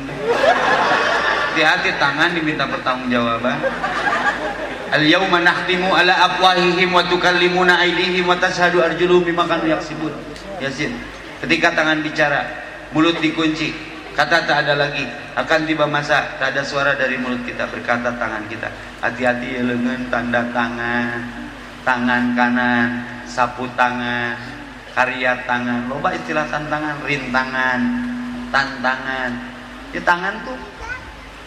hati-hati tangan diminta pertanggungjawaban Al yauma nakhtimu ala afwahihim wa tukallimuna aydihim wa tashhadu arjuluhum bima kanu yaksibun. Yasin. Ketika tangan bicara, mulut dikunci, kata tak ada lagi. Akan tiba masa tak ada suara dari mulut kita berkata tangan kita. Hati-hati ya lengan tanda tangan, tangan kanan, sapu tangan, karya tangan. Loba istilah tantangan, rintangan, tantangan. Ya tangan tuh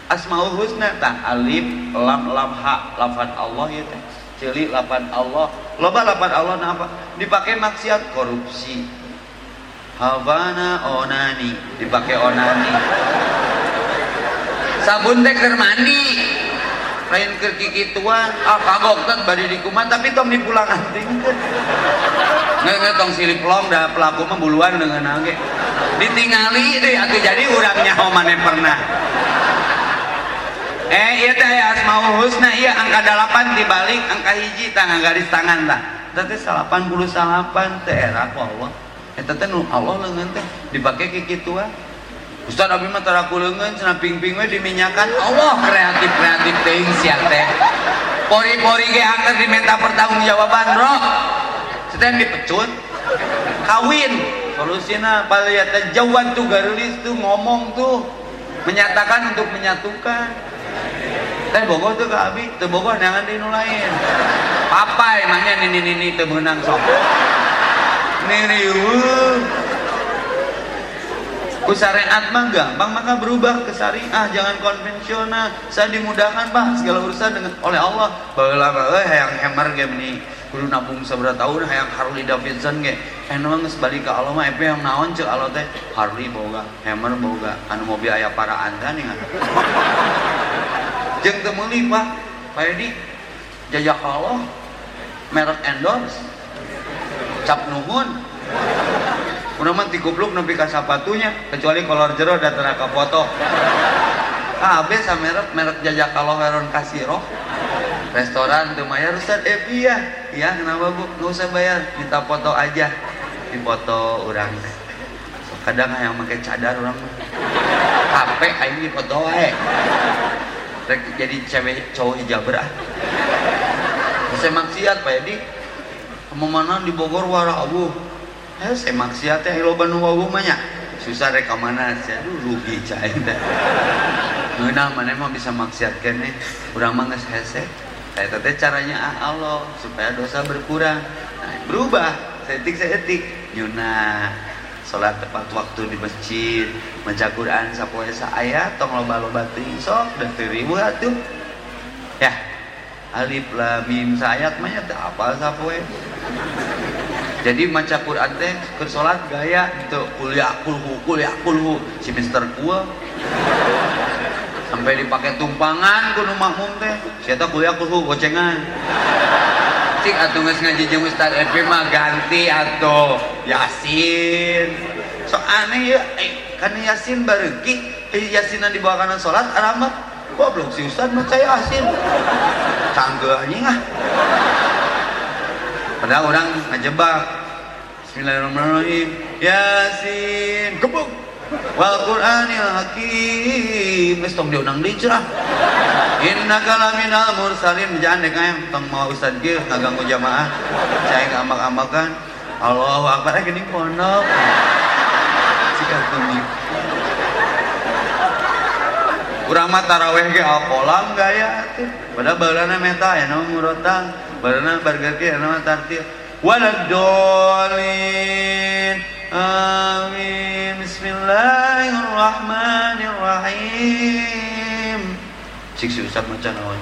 Asmaul Husna tak alif lam lam ha lafad Allah ya teh. Celi lafad Allah. Loba lafad Allah nah apa? Dipakai maksiat korupsi. Havana onani. Dipakai onani. Sabun teh mandi lain keur kikituan ah kagok kan bari dikuman tapi tong dipulang anting nggak tong silip long dah pelaku mah buluan dengan nage ditingali deh atau jadi urangnya mana pernah. Eh iya teh asmaul husna iya angka 8 dibalik angka hiji tangan garis tangan tah teh 88 teh era ku Allah. Eta teh nu Allah leungeun teh dipake ke kituan Ustaz Abi mah taraku leungeun cenah ping-ping we diminyakan. Allah kreatif kreatif teuing sia teh. Pori-pori ge angker diminta pertanggungjawaban bro. Sedang dipecut. Kawin. Solusinya paliyata jawan tuh garulis tuh ngomong tuh. Menyatakan untuk menyatukan. Teh Bogor tuh ke Abi tuh Bogor jangan di lain. Papai emangnya nini nini tuh menang sok. Nini uh ku syariat mah gampang maka berubah ke syariah. Jangan konvensional. Saya dimudahkan pak segala urusan dengan oleh Allah. Baheula eh hayang hemer ge meni. Kudu nabung seberapa tahun hayang Harley Davidson ge. Nu geus balik ka Allah mah epe yang naon ceuk Allah teh? Harley boga hemer boga. Anu mobil aya para anda nih jeung teu meuli pak. Pak Edi jajak Allah merek endorse. Cap nuhun Udah mah tikupluk nepi ka sapatunya kecuali kolor jero datang ke foto. Kabeh sa merek merek jajak kalau heron kasiro. restoran tuh bayar Ustaz. Eh iya. Iya kenapa bu? Nggak usah bayar. Minta foto aja. Di foto orang so, kadang yang pakai cadar orang HP aing di foto eh jadi cewek cowok hijab ah saya maksiat Pak Edi. Mana di Bogor wara abu eh saya maksiat ya lo banu wawu banyak susah reka mana saya dulu rugi cai Nah, mana emang bisa maksiat nih. Kurang mah hese. Saya tete caranya ah Allah supaya dosa berkurang. Nah, berubah. Setik setik. Nyuna sholat tepat waktu di masjid baca Quran sapoe ayat tong loba loba teuing sok dan teribu atuh. Ya alif lam mim sayat mah teh apa sapoe jadi maca Quran teh ke gaya gitu. Kuliah kulhu kuliah kulhu si Mister Kul sampai dipakai tumpangan kudu makmum teh. Siapa kuliah kuhu gocengan. Cik atau nggak ngaji jeung Ustaz Epi mah ganti atau Yasin. So aneh ya eh, kan Yasin baregi eh, Yasinan dibawa kanan sholat alamat belum si Ustaz mah saya Yasin. Canggih anjing ah padahal orang ngejebak. Bismillahirrahmanirrahim. Yasin. Kebuk wal qur'anil hakim. Geus tong diundang deui cerah innaka laminal mursalin. Jangan dek ayam tong mau ustad ge ngaganggu jamaah. Saya ngambak-ambakan. Allahu akbar. Gini pondok sikap kuning kurang mah taraweh ge alkolam gaya pada balana meta ya nama murotang balana bargar ge nama tartil waladolin Amin. Bismillahirrahmanirrahim. Cik si Ustaz maca naon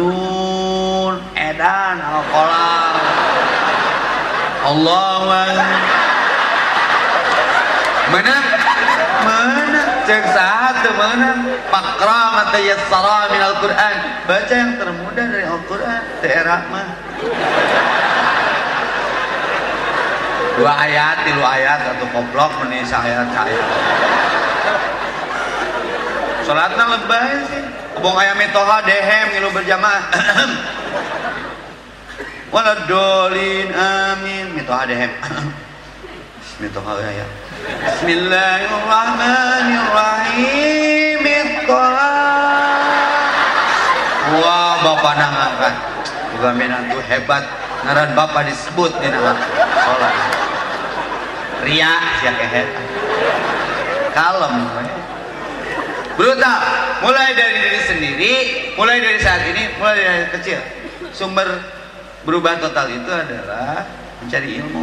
Nun edan al-qalam Allahu Mana? Mana? Cek satu mana? Pakra mata yassara min Al-Quran. Baca yang termudah dari Al-Quran Daerah mah. Dua ayat tilu ayat satu koplok menisa ayat saya sholatnya lebay sih. Kebong ayam mitoha dehem ngilu berjamaah. Waladolin amin. Mitoha dehem. Mitoha ya Bismillahirrahmanirrahim. Wah bapak nangakan juga minantu hebat. Ngaran bapak disebut di nama sholat. Ria siang kehet kalem brutal. Mulai dari diri sendiri mulai dari saat ini mulai dari kecil. Sumber berubah total itu adalah mencari ilmu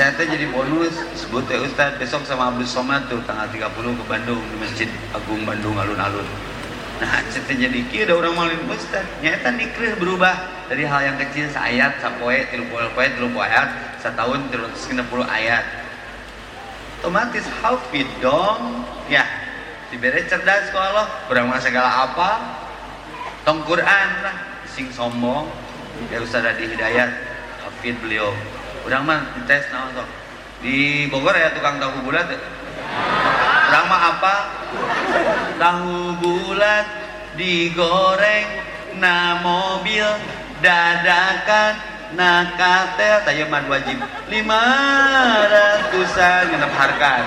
saya teh jadi bonus. Sebut ya Ustaz besok sama Abdul Somad tuh tanggal 30 ke Bandung di Masjid Agung Bandung alun-alun. Nah saya jadi kira orang malin Ustaz. Nyata dikir berubah dari hal yang kecil seayat sapoe tilu poe tilu ayat setahun terus 60 ayat. Otomatis hafid dong? Ya diberi cerdas kok Allah. Kurang segala apa. Tong Quran sing sombong. Ya usah ada di hidayat hafid beliau kurang mah tes naon sok? Di Bogor ya tukang tahu bulat ya? kurang mah apa? Tahu bulat digoreng na mobil dadakan nakatel tayo man wajib lima ratusan ngenep harkat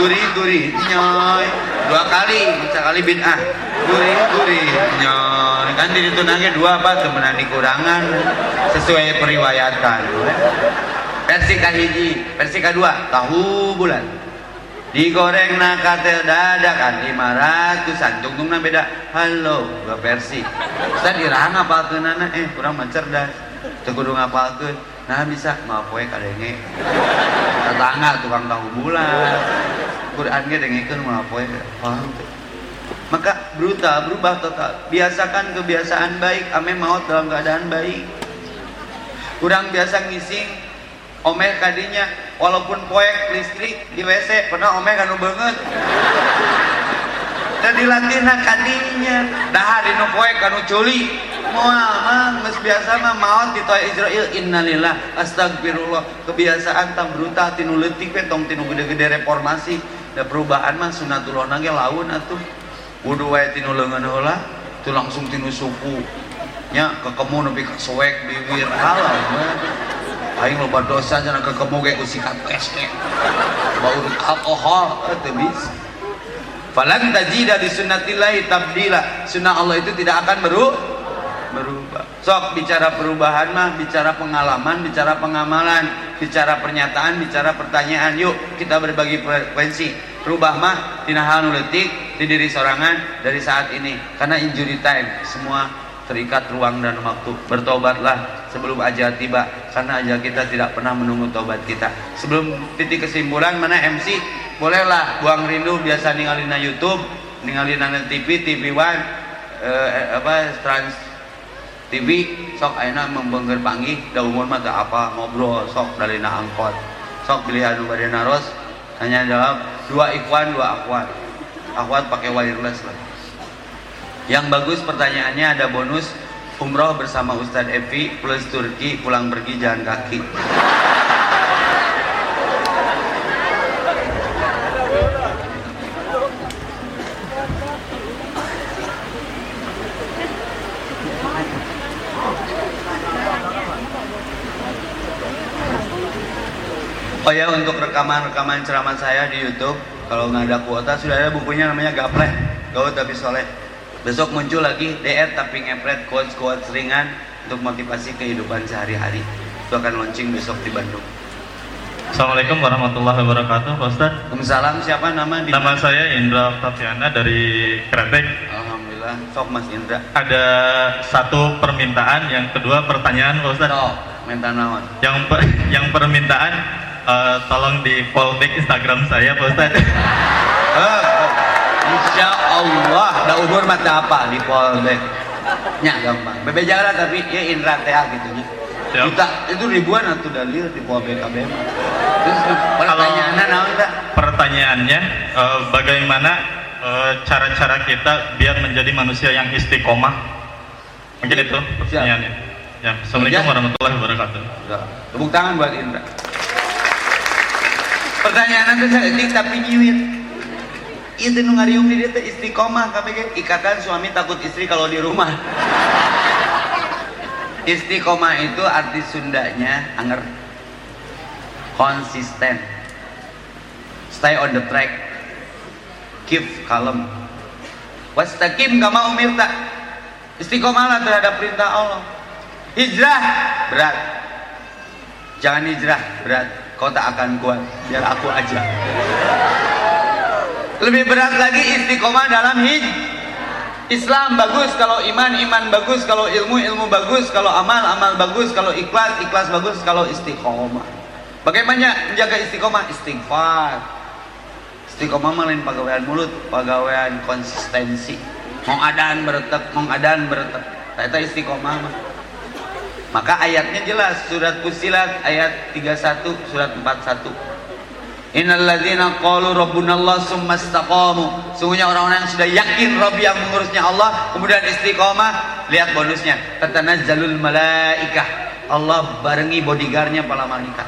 guri guri nyoy. Dua kali sekali bid'ah. Guri guri nyoy. Kan di itu nangnya dua apa temenan dikurangan sesuai periwayatan. Versi kahiji versi kedua tahu bulan. Digoreng nakatel dadakan lima ratusan. Tungtungna beda. Halo dua versi dirang apa anak eh kurang mencerdas kudu ngapalkeun nah bisa. Maaf we kadenge tetangga tukang tahu bulan Quran ge dengekeun maaf we paham maka brutal berubah total. Biasakan kebiasaan baik ame maut dalam keadaan baik. Kurang biasa ngising omeh kadinya walaupun poek listrik di WC pernah omeh kanu banget. Dan dilatih kadinya. Dah di nu poek kanu culi moal mah geus biasa mah maot di toy Israel. Innalillah astagfirullah. Kebiasaan tam brutal tinu leutik we tong tinu gede-gede reformasi. Da perubahan mah sunatullah nage laun atuh. Wudu wae tinu leungeun heula itu langsung tinu suku. Nya kekemu nepi ka soek bibir. Halal aing loba dosa cenah kekemu ge usikat peske bau alkohol itu bisa falan tajida di sunnatillahi tabdila. Sunnah Allah itu tidak akan berubah berubah. Sok bicara perubahan mah bicara pengalaman bicara pengamalan bicara pernyataan bicara pertanyaan. Yuk kita berbagi frekuensi. Rubah mah tina hal nuletik di diri sorangan dari saat ini. Karena injury time semua terikat ruang dan waktu. Bertobatlah sebelum ajal tiba karena ajal kita tidak pernah menunggu tobat kita. Sebelum titik kesimpulan mana MC bolehlah buang rindu biasa ninggalin YouTube ninggalin na TV TV One eh, apa trans TV sok ayeuna membengger panggih da umur mah apa ngobrol sok dari na angkot. Sok pilihan bade naros hanya jawab dua ikhwan dua akhwat. Akhwat pakai wireless lah. Yang bagus pertanyaannya ada bonus umroh bersama Ustadz Evi plus Turki pulang pergi jalan kaki Oh ya untuk rekaman-rekaman ceramah saya di YouTube kalau nggak ada kuota sudah ada bukunya namanya Gapleh. Gaul tapi soleh. Besok muncul lagi DR tapi ngepret quotes quotes ringan untuk motivasi kehidupan sehari-hari. Itu akan launching besok di Bandung. Assalamualaikum warahmatullahi wabarakatuh Pak Ustaz Waalaikumsalam. Siapa? Nama di Nama saya Indra Octaviana dari Kretek. Alhamdulillah. Sok Mas Indra. Ada satu permintaan yang kedua pertanyaan Pak Ustaz sok minta naon? Yang, yang permintaan uh, tolong di fallback Instagram saya Pak Ustaz uh, Insya Allah da umur mata apa di fallback nya gampang. Bebe jalan tapi ya Indra TA gitu nya. Juta, itu ribuan atau dalil di fallback KBM terus pertanyaannya naon Pertanyaannya uh, bagaimana uh, cara-cara kita biar menjadi manusia yang istiqomah? Mungkin itu pertanyaannya. Ya, Assalamualaikum Ya. warahmatullahi wabarakatuh. Tepuk tangan buat Indra pertanyaan itu saya tapi nyiwit. Itu nu ngariung di dia istiqomah KPG ikatan suami takut istri kalau di rumah. Istiqomah itu arti Sundanya anger. Konsisten. Stay on the track. Keep calm. Wastaqim kama umirta istiqomahlah terhadap perintah Allah. Hijrah berat. Jangan hijrah berat kau tak akan kuat. Biar aku aja. Lebih berat lagi istiqomah dalam hijrah Islam bagus kalau iman iman bagus kalau ilmu ilmu bagus kalau amal amal bagus kalau ikhlas ikhlas bagus kalau istiqomah. Bagaimana menjaga istiqomah? Istighfar. Istiqomah mah lain pegawaian mulut pegawaian konsistensi. Mau adaan beretek mau adaan beretek itu istiqomah mah maka ayatnya jelas surat Fusilat ayat 31 surat 41 Innalladzina qalu rabbunallah summa istaqamu. Sungguhnya orang-orang yang sudah yakin Rabb yang mengurusnya Allah kemudian istiqomah, lihat bonusnya. Tatanazzalul malaikah. Allah barengi bodyguardnya para malaikat.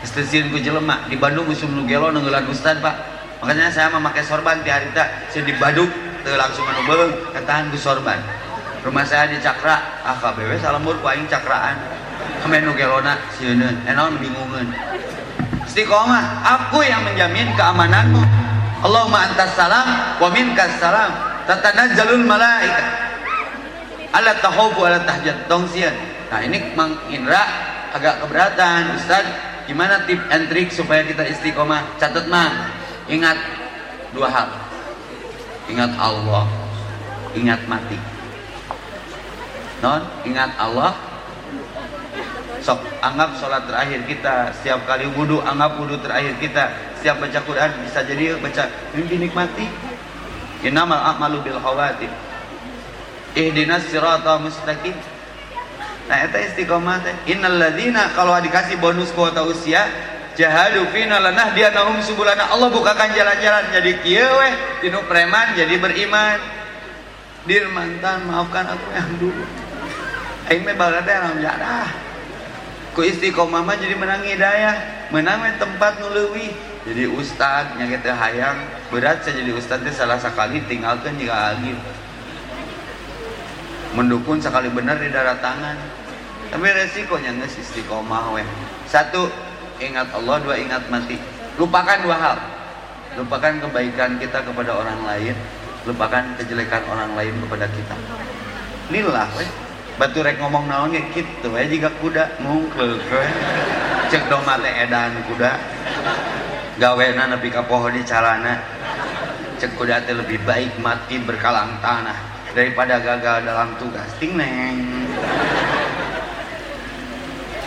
Istesieun ku jelema di Bandung usum nu gelo nenggelan ustad Pak. Makanya saya memakai sorban ti harita saya di Baduk langsung anu beung katahan ku sorban. Rumah saya di Cakra, ah KBW salembur ku aing cakraan. Kame nu gelona sieun, enon bingungeun istiqomah. Aku yang menjamin keamananmu. Allahumma antas salam wa minkas salam. Tatanazzalul malaika. Ala tahubu ala tahjat dongsian nah ini Mang Indra agak keberatan. Ustaz gimana tip and trik supaya kita istiqomah? Catat mah ingat dua hal. Ingat Allah. Ingat mati non ingat Allah. Sok anggap sholat terakhir kita. Setiap kali wudhu anggap wudhu terakhir kita. Setiap baca Quran bisa jadi baca ini dinikmati innamal a'malu bil khawatim ihdinas sirata mustaqim. Nah itu istiqomah teh. Innal ladzina kalau dikasih bonus kuota usia jahadu fina lanahdiyanahum subulana. Allah bukakan jalan-jalan jadi kieu weh preman jadi beriman. Dir mantan maafkan aku yang dulu aing mah balada jadah. Ku istiqomah mah jadi menang hidayah. Menang tempat nuluwi jadi ustad nya kita hayang. Berat saya jadi ustad teh salah sekali tinggalkan jika lagi mendukung sekali benar di darah tangan. Tapi resikonya nggak istiqomah weh satu ingat Allah. Dua ingat mati. Lupakan dua hal. Lupakan kebaikan kita kepada orang lain. Lupakan kejelekan orang lain kepada kita. Lillah weh batu rek ngomong naon ge? Kitu we jika kuda. Ngungkleuk we cek doma teh edan kuda. Gawena nepi ka pohon di calana cek kuda teh lebih baik mati berkalang tanah daripada gagal dalam tugas. Ting neng.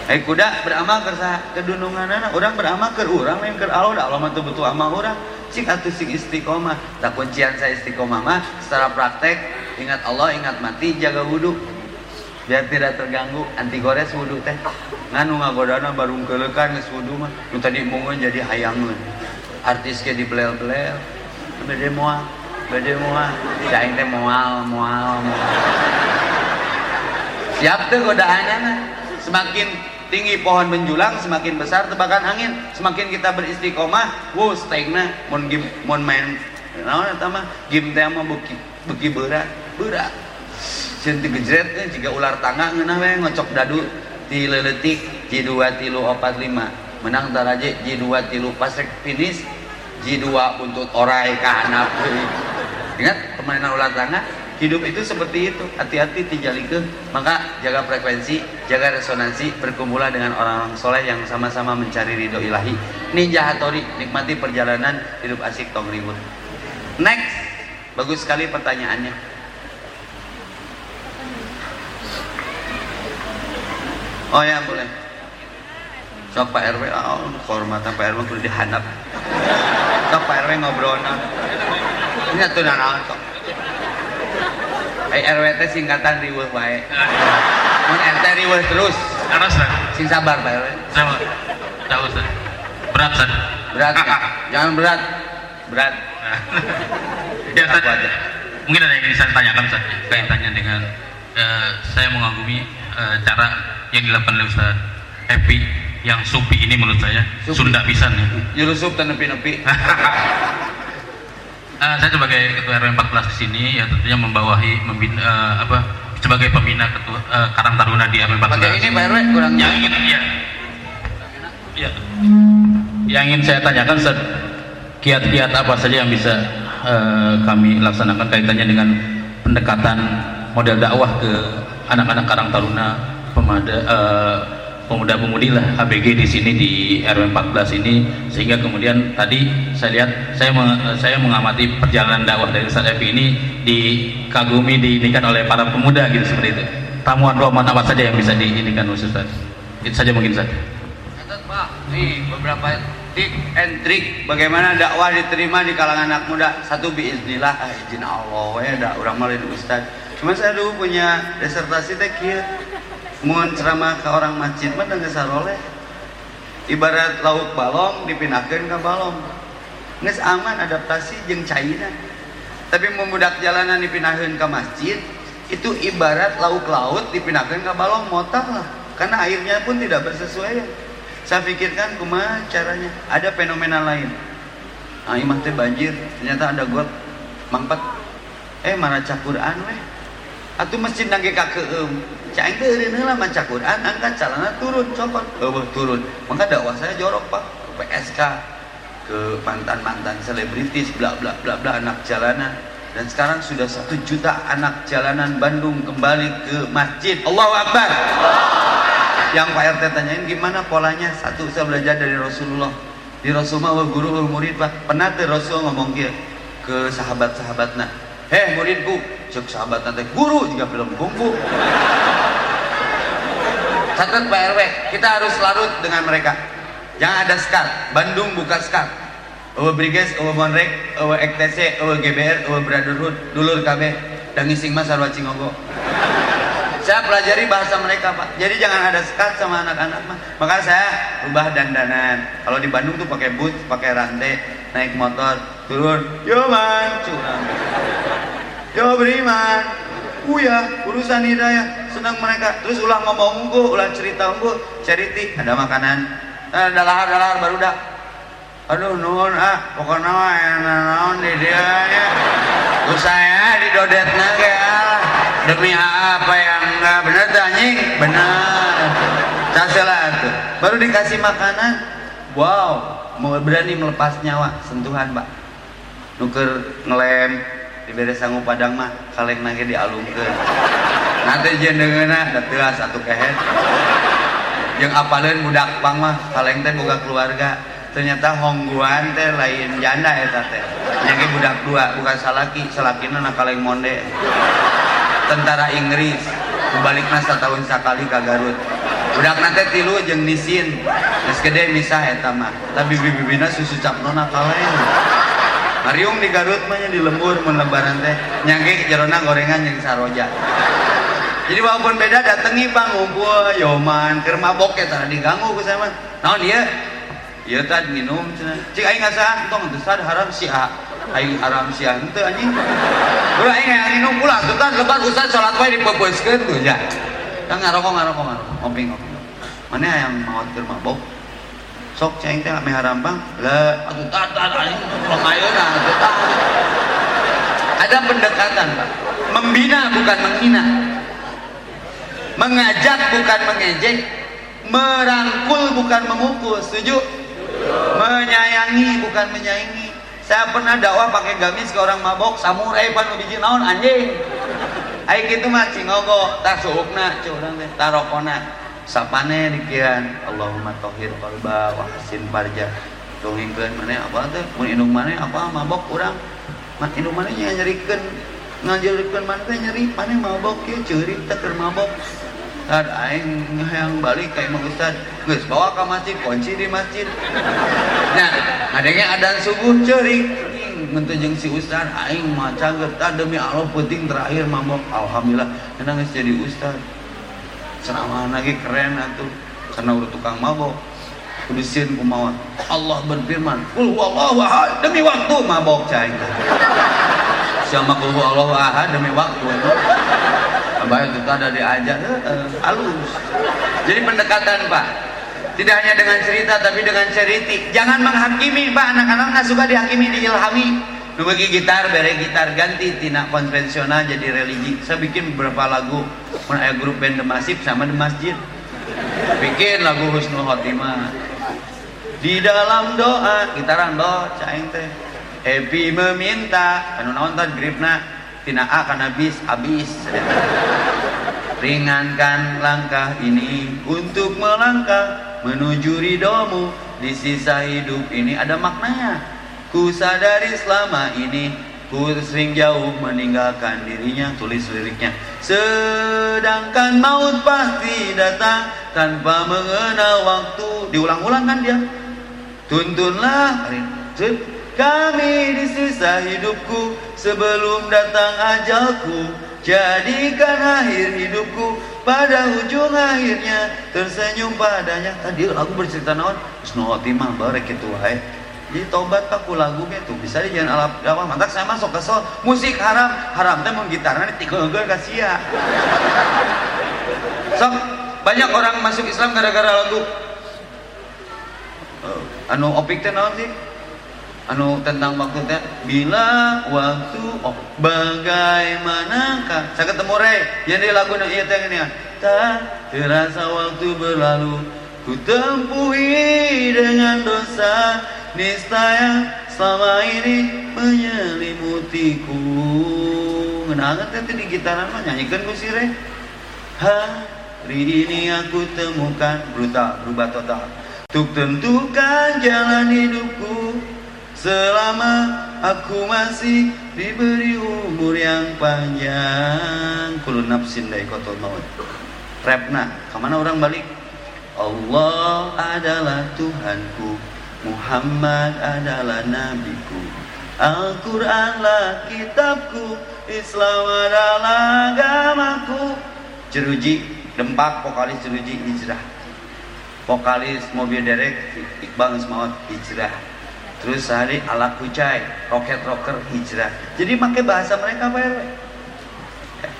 Eh kuda beramal ke kedunungan orang beramal ke orang lain ke Allah da Allah betul amal orang cik atuh sing istiqomah. Tak kuncian saya istiqomah mah secara praktek ingat Allah ingat mati jaga wudhu biar tidak terganggu anti gores wudhu teh. Nganu ngagodana baru kelekan geus wudhu mah. Nu tadi mungun jadi hayangeun artis ke di belel-belel bede moal bede moal aing teh moal moal moal. Siap tuh godaannya semakin tinggi pohon menjulang semakin besar tebakan angin. Semakin kita beristiqomah wow stengna mon game mon main naon eta mah? Game teh mah beuki beuki berat berat gejret jika ular tangga ngeunah we ngocok dadu ti leuletik J2 tilu 45 menang taraje J2 tilu pas rek finish J2 buntut orai ka hanap ingat permainan ular tangga? Hidup itu seperti itu. Hati-hati ke maka jaga frekuensi jaga resonansi berkumpullah dengan orang-orang soleh yang sama-sama mencari ridho ilahi. Ninja hatori nikmati perjalanan hidup asik tong ribut. Next bagus sekali pertanyaannya oh ya boleh. Sok Pak RW oh kehormatan Pak RW kudu dihanap. Sok Pak RW ngobrol ini tuh nana eh RWT singkatan riweuh wae. Mun RT riweuh terus. Terus lah sing sabar Pak RW sama tahu Ustaz berat Ustaz berat ya? jangan berat. Berat. Ya Ustaz mungkin ada yang ingin saya tanyakan Ustaz kaitannya dengan uh, saya mengagumi uh, cara yang dilakukan oleh Ustaz Happy yang supi ini menurut saya supi. Sunda pisan ya. Yurusup dan nepi-nepi. Uh, saya sebagai ketua RW 14 di sini ya tentunya membawahi membina uh, apa sebagai pembina ketua uh, Karang Taruna di RW 14. Pakai ini Pak RW kurang yang ingin ya. ya. Yang ingin saya tanyakan kiat-kiat apa saja yang bisa uh, kami laksanakan kaitannya dengan pendekatan model dakwah ke anak-anak Karang Taruna pemada uh, pemuda-pemudi lah ABG di sini di RW 14 ini. Sehingga kemudian tadi saya lihat saya saya mengamati perjalanan dakwah dari Ustaz Evi ini dikagumi diinikan oleh para pemuda gitu seperti itu. Tamuan roman apa saja yang bisa diinikan Ustaz? Itu saja mungkin Pak. Nih beberapa trik and trik bagaimana dakwah diterima di kalangan anak muda. Satu biiznillah. Ah, izin Allah. Ya dah orang malah Ustaz cuma saya dulu punya disertasi teh mohon ceramah ke orang masjid mah dengan saroleh ibarat lauk balong dipindahkan ke balong. Nges aman adaptasi jeng China tapi memudak jalanan dipindahkan ke masjid itu ibarat lauk laut dipindahkan ke balong motak lah. Karena airnya pun tidak bersesuaian. Saya pikirkan kumaha caranya? Ada fenomena lain. Ah imah teh banjir ternyata ada got mangpat eh mana Quran weh atau masjid nangge kakeum cai teh eureun maca Quran angkat calana turun copot eueuh turun. Maka dakwah saya jorok Pak. Ke PSK ke mantan-mantan selebritis bla bla bla bla anak jalanan. Dan sekarang sudah satu juta anak jalanan Bandung kembali ke masjid. Allahu Akbar. Yang Pak RT tanyain gimana polanya? Satu saya belajar dari Rasulullah. Di Rasulullah guru murid Pak. Pernah Rasul ngomong ke sahabat-sahabatnya heh muridku cek sahabat nanti guru juga belum kungfu catat Pak RW kita harus larut dengan mereka jangan ada skar Bandung buka skar Ewe Briges, Ewe Monrek, Ewe EKTC, Ewe GBR, Ewe Brotherhood, dulur KB, dan ngising mas sarwa cingogo. Saya pelajari bahasa mereka pak, jadi jangan ada skat sama anak-anak mah. Maka saya ubah dandanan. Kalau di Bandung tuh pakai boot, pakai rantai, naik motor, turun, yo man. Yo beriman, Uya, urusan hidayah, senang mereka. Terus ulah ngomong unggul, ulah cerita unggul, charity, ada makanan, ada lahar, lahar baru dah. Aduh nuhun ah, pokoknya mah enak naon di dia ya. Saya di dodetna ge ah. demi apa yang enggak anjing? Benar caselah tuh. Baru dikasih makanan. Wow. Mau berani melepas nyawa. Sentuhan pak nuker ngelem diberi sanggup padang mah kaleng nage dialungkeun. Nanti jendengeuna da teu satu kehet yang apalin budak pang mah kaleng teh boga keluarga. Ternyata hongguan teh lain janda ya teh. Yang budak dua bukan salaki salakina nak kaleng monde. Tentara Inggris baliknya tahun sekali ke Garut. Budak nanti tilu jeng nisin. Geus gede misah eta mah. Tapi bibibina susu capnona kaleng Mariung di Garut mah di lembur lebaran teh. Nyangke jerona gorengan yang saroja. Jadi walaupun beda datangi bang. Ngumpul yoman keur mabok eta diganggu ku saya mah. Naon ieu? Ieu tadi minum cik aing ngasaan tong teu haram si A. Aing haram sia henteu anjing. Ulah aing yang minum pula. Tuh kan lebar ustaz salat wae dipepeuskeun tuh ya. Kan ngarokok ngarokok ngarokok. Ngopi ngopi mana yang mau keur mabok sok ceng teh ame haram bang lah atuh tata anjing belum ayeuna atuh ada pendekatan pak. Membina bukan menghina. Mengajak bukan mengejek. Merangkul bukan memukul setuju? Menyayangi bukan menyayangi saya pernah dakwah pakai gamis ke orang mabok samurai pan biji naon anjing. Ayo gitu mah cingogo tak suukna curang teh tarokona sapane dikian Allahumma tohir qalba wa hasin farja dongengkeun mana apa teh mun indung mana apa mabok urang mah indung mana nya nyerikeun ngajarikeun mana nyeri mana mabok kieu ceurik teh mabok Tad aing yang balik kayak Mang Ustad, geus bawa ke masjid, kunci di masjid. Nah, adanya ada subuh cerik. Ngentu jeung si Ustad aing mah cager demi Allah penting terakhir mabok. Alhamdulillah enak geus jadi Ustad. Ceramah lagi keren atuh. Karena udah tukang mabok. Kudusin kumawa. Allah berfirman, "Qul huwallahu ahad." Demi waktu mabok cai. Siapa qul huwallahu ahad demi waktu. Abah itu ada diajak uh, halus. Jadi pendekatan Pak. Tidak hanya dengan cerita tapi dengan ceriti. Jangan menghakimi Pak. Anak-anak nggak suka dihakimi, diilhami. Bagi gitar, bere gitar ganti tina konvensional jadi religi. Saya bikin beberapa lagu. Mana grup band The Masif sama The Masjid. Bikin lagu Husnul Khotimah. Di dalam doa, gitaran do, caing teh. Happy meminta, anu naon tadi gripna tina A kan habis habis ringankan langkah ini untuk melangkah menuju ridomu di sisa hidup ini ada maknanya ku sadari selama ini ku sering jauh meninggalkan dirinya tulis liriknya. Sedangkan maut pasti datang tanpa mengenal waktu. Diulang-ulang kan dia? Tuntunlah kami di sisa hidupku. Sebelum datang ajalku Jadikan akhir hidupku. Pada ujung akhirnya tersenyum padanya. Tadi lagu bercerita naon? Husnu Khotimah barek itu jadi tobat pak lagu gitu bisa di jalan alap dakwah mantak saya masuk ke sol musik haram. Haram teh gitarnya tikul gue kasia sok banyak orang masuk Islam gara-gara lagu. Uh, anu opik teh anu tentang waktu teh bila waktu oh bagaimanakah saya ketemu Ray yang di lagu iya teh ini tak terasa waktu berlalu ku tempuhi dengan dosa niscaya selama ini menyelimutiku. Ngenangan teh di gitaran mah nyanyikan ku si Ray hari ini aku temukan brutal berubah total. Untuk tentukan jalan hidupku. Selama aku masih diberi umur yang panjang. Kulu nafsin dari kotor maut Repna, ke mana orang balik? Allah adalah Tuhanku Muhammad adalah nabiku. Al-Quranlah kitabku Islam adalah agamaku. Jeruji, Dempak, vokalis Jeruji, hijrah. Vokalis mobil derek, Iqbal Ismail, hijrah. Terus hari ala kucai roket rocker hijrah. Jadi pakai bahasa mereka ya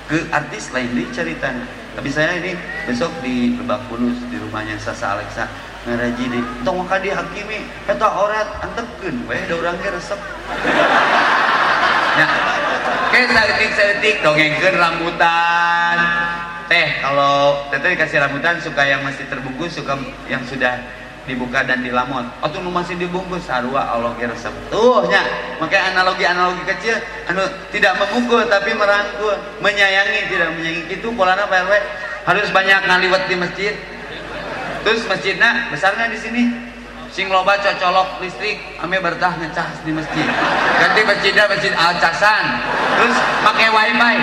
ke artis lain di ceritanya tapi saya ini besok di Lebak Bulus di rumahnya Sasa Alexa ngaraji di untuk maka dihakimi eta orat antepkeun we ada orang resep ya Oke, sedetik-sedetik dongengkeun rambutan. Teh, kalau teteh dikasih rambutan suka yang masih terbungkus, suka yang sudah dibuka dan dilamot. Oh tuh masih dibungkus sarua Allah resep. Tuh nya, makanya analogi-analogi kecil anu tidak memukul tapi merangkul, menyayangi tidak menyayangi. Itu polana Pak RW harus banyak ngaliwat di masjid. Terus masjidnya besarnya di sini. Sing loba cocolok listrik ame bertah ngecas di masjid. Ganti masjidnya masjid alcasan. Terus pakai wifi.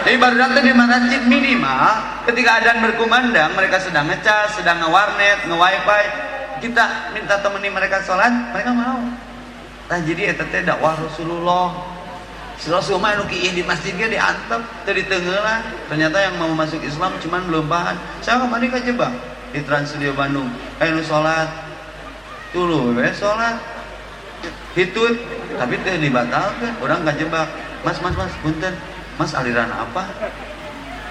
Jadi baru datang di masjid minimal ketika adan berkumandang mereka sedang ngecas, sedang nge-warnet, nge-wifi. Kita minta temani mereka sholat, mereka mau. Nah jadi eta teh dakwah Rasulullah. Rasulullah nu kieu di masjidnya diantep teu lah. Ternyata yang mau masuk Islam cuman belum paham. Saya kemarin kejebak di Trans Studio Bandung. Ayo nu sholat. Dulu we sholat. Hitut tapi teu dibatalkan. Orang kejebak. Mas, mas, mas, punten mas aliran apa?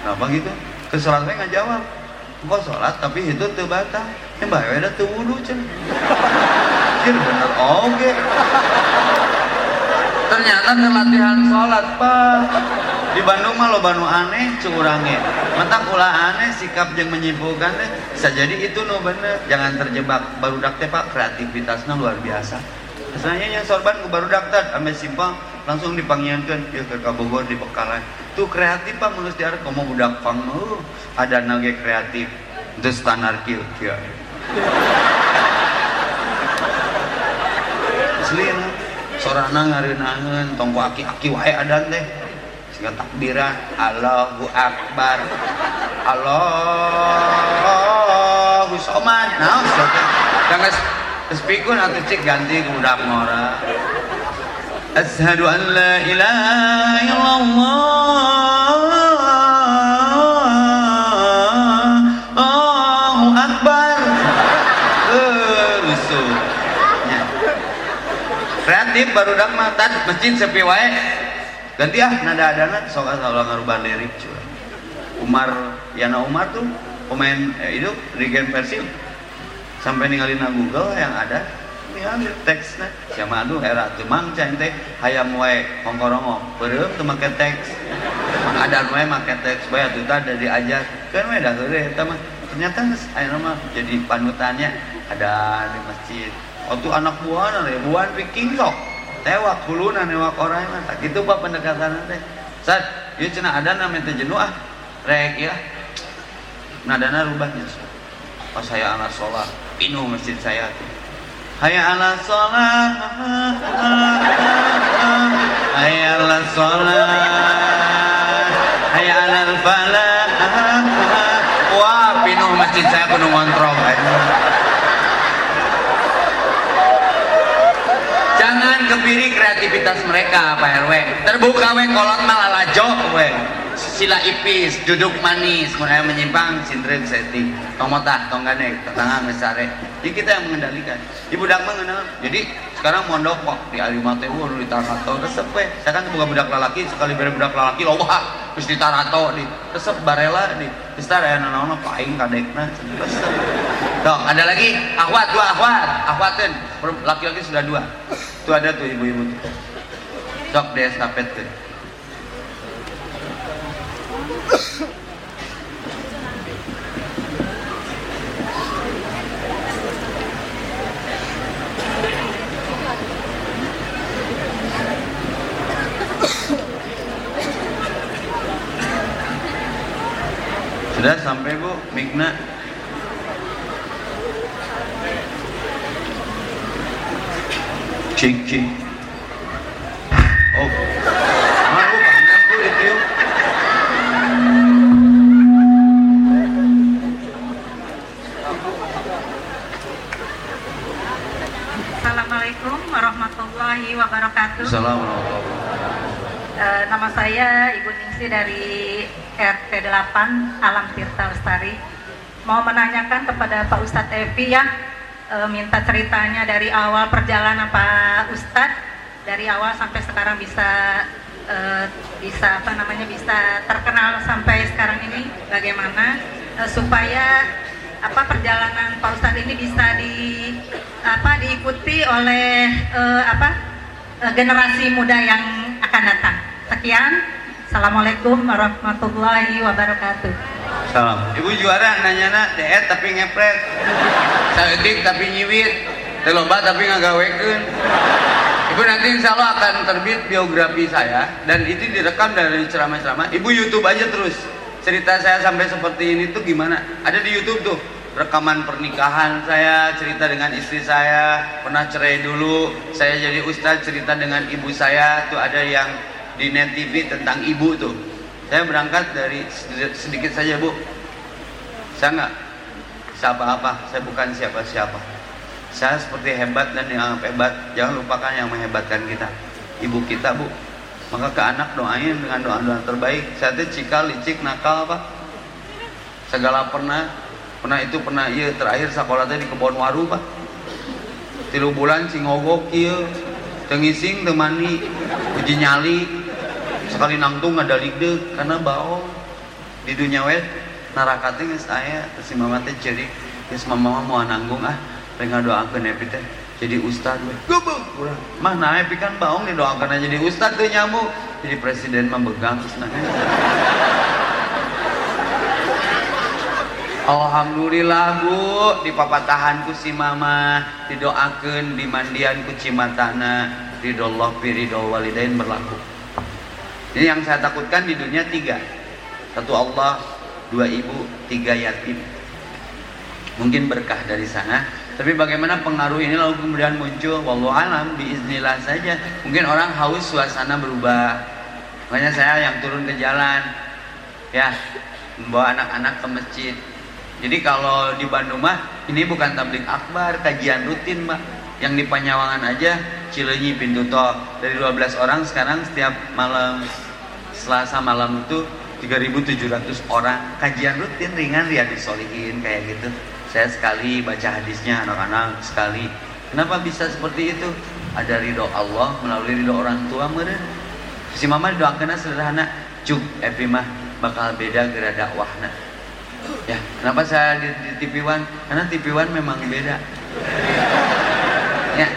Kenapa gitu? Ke sholat nggak jawab. Kok sholat tapi itu tuh batal. Ini mbak ada tuh wudhu cen. Jadi bener oke ternyata latihan sholat pak. Di Bandung mah lo Bandung aneh curangnya mata kula aneh sikap yang menyimpulkan bisa jadi itu no bener. Jangan terjebak. Baru dakte pak kreativitasnya luar biasa. Misalnya yang sorban ke baru daktar ambil simpang langsung dipanggilankan ya ke Bogor di Bekalan tuh kreatif pak menurut dia kamu budak pang uh, ada nage kreatif. Itu standar kill ya. Asli na sorana ngareunangeun tong aki-aki wae adan teh. Sehingga takbiran Allahu Akbar. Allahu Somad. Nah jangan Terus atau cik ganti ke budak ngora أشهد أن لا إله إلا الله الله أكبر rusuhnya kreatif baru dak matan masjid sepi wae ganti ah nada adana sok Allah ngaruban lirik cuy Umar Yana Umar tuh pemain eh, itu Regen Persib sampai ninggalin Google yang ada ningali teksna siapa aduh era teu mangca teh hayam wae kongkorongo beureum teu make teks ada wae make teks bae atuh tadi diajar kan wae dah heureuh eta mah ternyata geus aya mah jadi panutannya ada di masjid waktu anak buahna ribuan piking sok tewak huluna newak orang mah gitu pak pendekatan teh saat ieu cenah ada namanya teh jenuh ah rek ya nadana rubahnya pas saya anak sholat pinuh masjid saya tuh Hayya ala sholat Hayya ala sholat Hayya ala falah. Wah pinuh masjid saya penuh ngontrol Jangan kebiri kreativitas mereka Pak RW Terbuka we kolot malah lajo we sila ipis duduk manis. Mulai menyimpang sindren setting tong motah tong gane tetangga mesare jadi kita yang mengendalikan. Ibu dak mengenal jadi sekarang mondok kok. Di alimate wur di tarato resep we saya kan bukan budak lelaki sekali bere budak lelaki loba terus di tarato di resep barela di Istar ya nana paling kadekna resep. Tuh, ada lagi? Akhwat dua akhwat. Akhwatin laki-laki sudah dua. Tuh ada tuh ibu-ibu sok deh estafet tuh Sudah sampai Bu, Mikna. Cik, cik. Oh. Malu panas Bu itu yuk. Assalamualaikum warahmatullahi wabarakatuh. Assalamualaikum. Uh, nama saya Ibu Ningsi dari RT 8 Alam Tirta Lestari mau menanyakan kepada Pak Ustadz Evi ya e, minta ceritanya dari awal perjalanan Pak Ustadz dari awal sampai sekarang bisa e, bisa apa namanya bisa terkenal sampai sekarang ini bagaimana e, supaya apa perjalanan Pak Ustadz ini bisa di apa diikuti oleh e, apa generasi muda yang akan datang. Sekian. Assalamualaikum warahmatullahi wabarakatuh. Salam. Ibu juara nanya nak deet tapi ngepret. Saeutik tapi nyiwit. Teloba tapi ngagawekeun. Ibu nanti insya Allah akan terbit biografi saya dan itu direkam dari ceramah-ceramah. Ibu YouTube aja terus. Cerita saya sampai seperti ini tuh gimana? Ada di YouTube tuh rekaman pernikahan saya, cerita dengan istri saya, pernah cerai dulu, saya jadi ustadz cerita dengan ibu saya, tuh ada yang di net TV tentang ibu tuh. Saya berangkat dari sedikit saja bu. Saya nggak siapa apa, saya bukan siapa-siapa. Saya seperti hebat dan yang hebat, jangan lupakan yang menghebatkan kita. Ibu kita bu, maka ke anak doain dengan doa-doa terbaik. Saya tuh cikal, licik, nakal apa? Segala pernah, pernah itu pernah iya terakhir sekolah tadi di kebon waru pak. Tilu bulan ngogok iya, tengising temani uji nyali. Sekali nangtung ada ligde karena bau. Di dunia wet narakatnya saya terus si mama teh jadi mama mau nanggung ah. Pengen doakan epi teh jadi ustad we. Gubuk kurang mah nah epi kan baong didoakan aja jadi ustad tuh nyamuk jadi presiden memegang terus nah Alhamdulillah bu di papatahanku si mama didoakan dimandianku cimatana ridollah ridho walidain berlaku ini yang saya takutkan di dunia tiga. Satu Allah, dua ibu, tiga yatim. Mungkin berkah dari sana. Tapi bagaimana pengaruh ini lalu kemudian muncul Wallahu alam biiznillah saja. Mungkin orang haus suasana berubah. Makanya saya yang turun ke jalan ya membawa anak-anak ke masjid. Jadi kalau di Bandung mah ini bukan tablik akbar, kajian rutin mbak. Yang di Panyawangan aja Cilenyi pintu tol dari 12 orang sekarang setiap malam Selasa malam itu 3.700 orang. Kajian rutin ringan ya disolihin kayak gitu. Saya sekali baca hadisnya anak-anak sekali. Kenapa bisa seperti itu? Ada ridho Allah melalui ridho orang tua meren si mama doakan sederhana cuk epi mah bakal beda gara dakwahna ya kenapa saya di, di TV One? Karena TV One memang beda. Ya.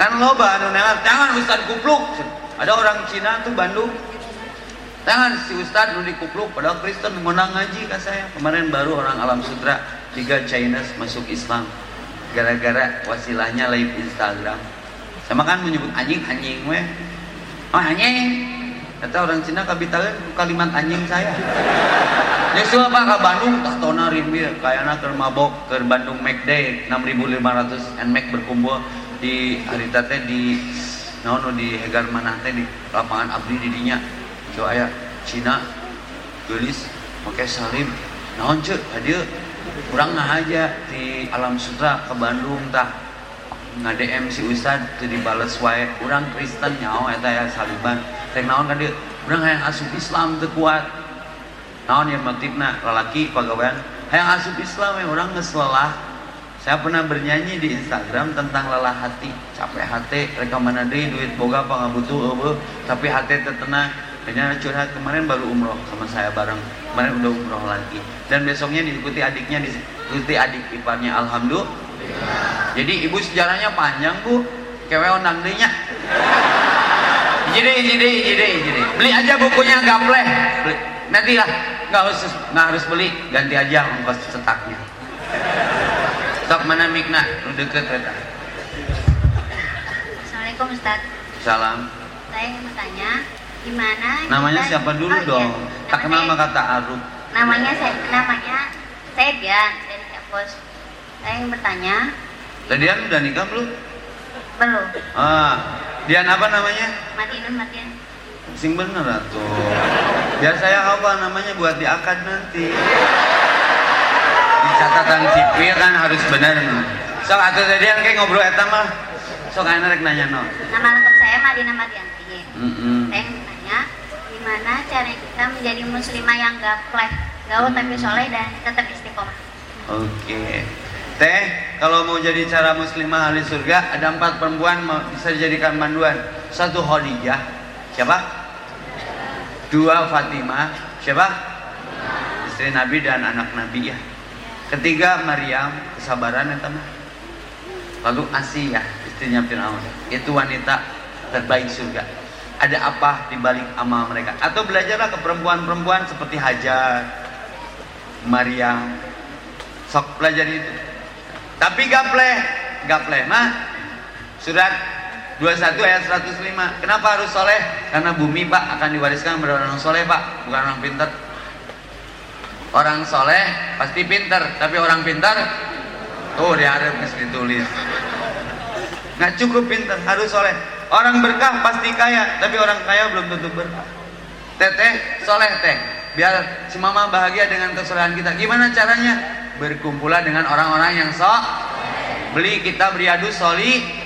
Kan loba anu jangan Ustaz kupluk. Ada orang Cina tuh Bandung. Jangan si Ustaz nu dikupluk. Padahal Kristen mengenang ngaji ke saya. Kemarin baru orang alam sutra tiga Chinese masuk Islam. Gara-gara wasilahnya live Instagram. Sama kan menyebut anjing anjing weh. Oh anjing kata orang Cina kabitalan kalimat anjing saya. Nyusul apa ke Bandung tak tona rimbil kayaknya ke mabok ke Bandung Mac Day 6500 and Mac berkumpul di hari teh di naon di Hegar mana teh di lapangan abdi di dinya. So aya Cina gelis pakai salim naon cek hadir kurang aja di alam sutra ke Bandung tah nggak DM si Ustad itu dibales wae kurang Kristen nyawa eta ya saliban. Teh naon kan dia kurang hayang asup Islam teu kuat. Naon ya motifna lalaki pagawean. Hayang asup Islam ya orang geus lelah. Saya pernah bernyanyi di Instagram tentang lelah hati, capek hati, mereka mana deh duit boga apa nggak butuh, uh, tapi hati tertenang. Kayaknya curhat kemarin baru umroh sama saya bareng, kemarin udah umroh lagi. Dan besoknya diikuti adiknya, diikuti adik iparnya, alhamdulillah. Jadi ibu sejarahnya panjang bu, kewe onang. Jadi, jadi, jadi, jadi. Beli aja bukunya gapleh. Beli. Nanti lah, nggak harus nggak harus beli, ganti aja ongkos cetaknya. Sok mana mikna nu deket eta. Assalamualaikum Ustaz. Salam. Saya ingin bertanya, gimana Namanya kita- siapa dulu Oh, iya. dong? Tak kenal mah kata. Namanya saya namanya saya Dian dari Cepos. Saya ingin bertanya, Tadian udah nikah belum? belum. Ah, Dian apa namanya? Madinun Madian. Sing bener atuh. Biar saya apa namanya buat diakad nanti. Di catatan sipil kan harus bener. Sok atuh tadian kayak ngobrol eta mah. Sok ayeuna rek nanya no. Nama lengkap saya Madinah Madianti. Heeh. Saya ingin bertanya, gimana cara kita menjadi muslimah yang gapleh, gaul tapi soleh dan tetap istiqomah. Oke. Teh, kalau mau jadi cara muslimah ahli surga, ada empat perempuan bisa dijadikan panduan. Satu Khadijah, siapa? Dua Fatimah, siapa? Istri Nabi dan anak Nabi ya. Ketiga Maryam, kesabaran ya teman. Lalu Asiyah, istrinya Fir'aun. Itu wanita terbaik surga. ada apa di balik amal mereka atau belajarlah ke perempuan-perempuan seperti Hajar Maria sok pelajari itu tapi gapleh gapleh mah. Surat 21 ayat 105 kenapa harus soleh? Karena bumi pak akan diwariskan kepada orang soleh pak. Bukan orang pintar. Orang soleh pasti pintar. Tapi orang pintar tuh di Arab ditulis. Nggak cukup pintar harus soleh. Orang berkah pasti kaya tapi orang kaya belum tentu berkah. Teteh soleh teh biar si mama bahagia dengan kesolehan kita. Gimana caranya? Berkumpulan dengan orang-orang yang sok beli kitab Riyadus Soli.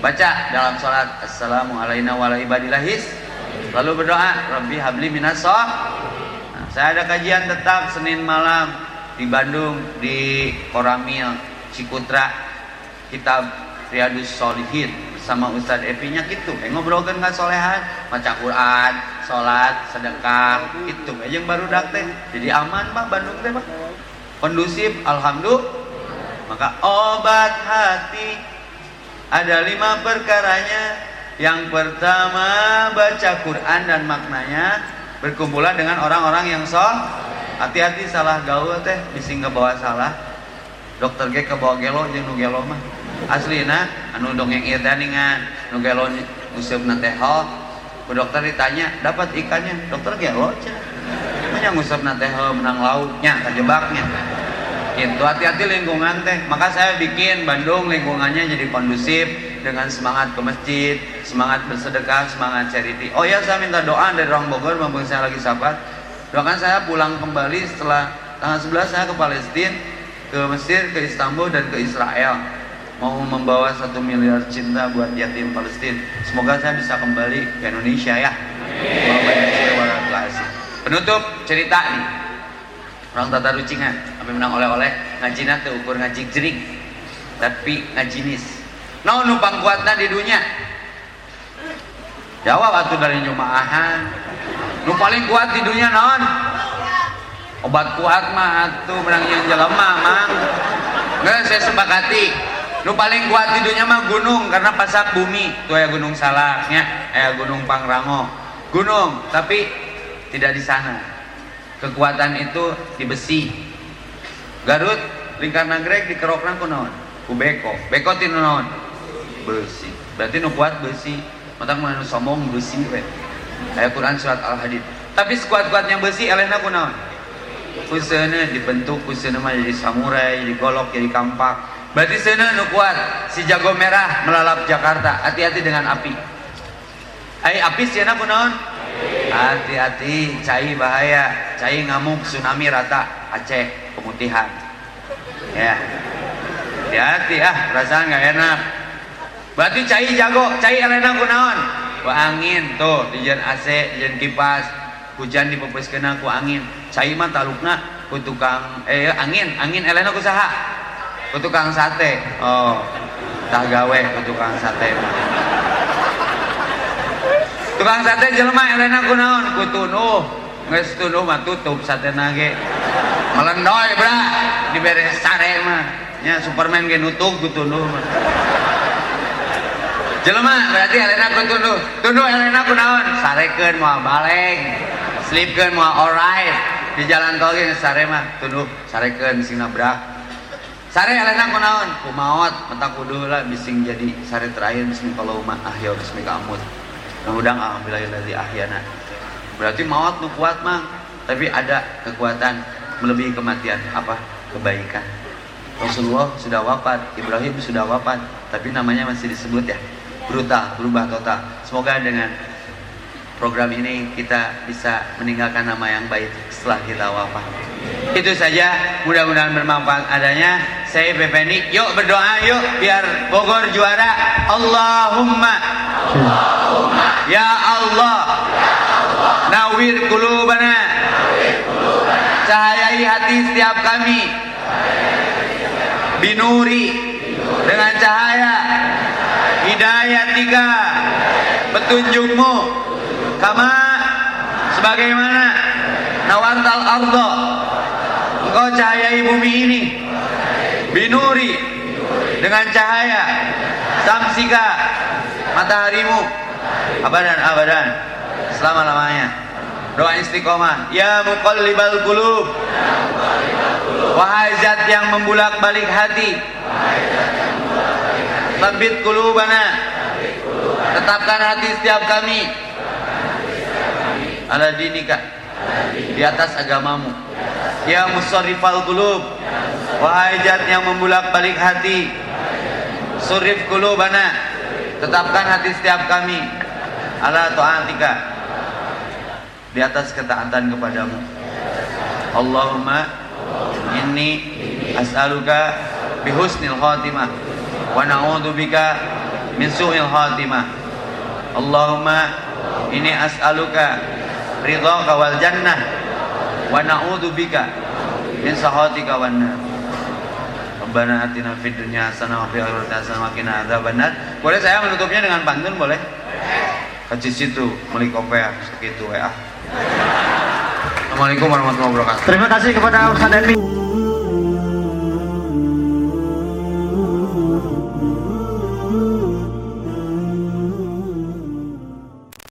Baca dalam sholat Assalamualaikum warahmatullahi lalu berdoa Rabbi habli minas nah, saya ada kajian tetap Senin malam di Bandung di Koramil Cikutra. Kitab Riyadus Solihin sama Ustadz Epinya gitu. Eh, ngobrolkan nggak solehan baca Quran sholat sedekah itu aja yang baru dakte jadi aman pak Bandung teh pak. Kondusif alhamdulillah. Maka obat hati. Ada lima perkaranya. Yang pertama baca Quran dan maknanya berkumpulan dengan orang-orang yang sol hati-hati salah gaul teh bisa nggak bawa salah. Dokter ge ke bawa gelo nu gelo mah aslina anu dongeng ieu teh ningan nu gelo nguseup teh ku dokter ditanya dapat ikannya? Dokter gelo yang ngusap nate menang lautnya kejebaknya. Itu hati-hati lingkungan teh. Maka saya bikin Bandung lingkungannya jadi kondusif dengan semangat ke masjid semangat bersedekah semangat charity. Oh ya saya minta doa dari orang Bogor mumpung saya lagi sahabat. Doakan saya pulang kembali setelah tanggal 11 saya ke Palestina ke Mesir ke Istanbul dan ke Israel mau membawa satu miliar cinta buat yatim Palestina. Semoga saya bisa kembali ke Indonesia ya. Penutup cerita nih. Orang tata rucingan. Kami menang oleh-oleh? Ngaji nanti ukur ngaji jering. Tapi ngajinis nah numpang kuatnya di dunia. Jawab atuh dari nyumaahan. Nu paling kuat di dunia non. Obat kuat mah atuh menang yang jelema mang. Nggak saya sepakati nu paling kuat di dunia mah gunung karena pasak bumi. Tuh ya gunung salaknya eh gunung pangrango. Gunung tapi tidak di sana. Kekuatan itu di besi. Garut lingkar nagrek di kerokna kunaon ku beko. Beko tinu naon? Besi. Berarti nu kuat besi. Matang mana sombong besi we. Ayat Quran surat Al Hadid tapi sekuat-kuatnya besi elehna kunaon kusana dibentuk kusana mah jadi samurai jadi golok jadi kampak berarti sana nu kuat si jago merah melalap Jakarta. Hati-hati dengan api. Ai api siana kunaon hati-hati cai bahaya. Cai ngamuk tsunami rata. Aceh pemutihan. Ya. Hati-hati ah perasaan nggak enak. Berarti cai jago cai elena kunaon ku angin tuh di jen AC di jen kipas. Hujan dipepes kena ku angin. Cai mah talukna ku tukang eh angin angin elena ku saha ku tukang sate. Oh tak gawe ku tukang sate. Tukang sate jelema elena kunaon? Ku tunuh geus tunuh mah tutup sate nage. Melendoy bra. Dibere sare mah. Nya superman ge nutup ku tunuh mah. Jelema berarti elena ku tunuh tunuh elena kunaon? Sarekeun moal baleng. Slipkeun moal alright. Di jalan tol ge sare mah tunuh sarekeun sing nabrak sare elena kunaon kumaot mentak kudu lah bising jadi sare terakhir bismillahirrahmanirrahim ahya bismillahirrahmanirrahim Kemudian alhamdulillah dari ahyana. Berarti maut nu kuat mah, tapi ada kekuatan melebihi kematian apa? Kebaikan. Rasulullah sudah wafat, Ibrahim sudah wafat, tapi namanya masih disebut ya. Brutal, berubah total. Semoga dengan program ini kita bisa meninggalkan nama yang baik setelah kita wafat. Itu saja, mudah-mudahan bermanfaat adanya. Saya Bepeni, yuk berdoa yuk biar Bogor juara. Allahumma. Allahumma. Ya Allah. Ya Allah. Nawir kulubana. Cahayai hati setiap kami. Binuri dengan cahaya hidayah tiga petunjukmu kama sebagaimana nawantal ardo engkau cahayai bumi ini binuri. Dengan cahaya. Samsika. Mataharimu. Abadan abadan. Selama-lamanya. Doa istiqomah. Ya muqallibal qulub. Wahai zat yang membulak-balik hati. Sabit kulubana Tetapkan hati setiap kami. Ala dinika Di atas agamamu. Ya musarrifal kulub Wahai zat yang membulak balik hati. Surif kulubana Tetapkan hati setiap kami. Ala ta'atika. Di atas ketaatan kepadamu. Allahumma Inni As'aluka Bihusnil khatimah. Wa na'udzubika Min su'il khatimah. Allahumma Inni as'aluka Ridhaka wal jannah Wa na'udzubika Min sahatika wan nar Rabbana atina fid dunya hasanah wa fil akhirati hasanah wa qina adzabannar. Boleh saya menutupnya dengan pantun boleh? Ke situ meuli kopi segitu ya. Assalamualaikum warahmatullahi wabarakatuh. Terima kasih kepada Ustaz Epi.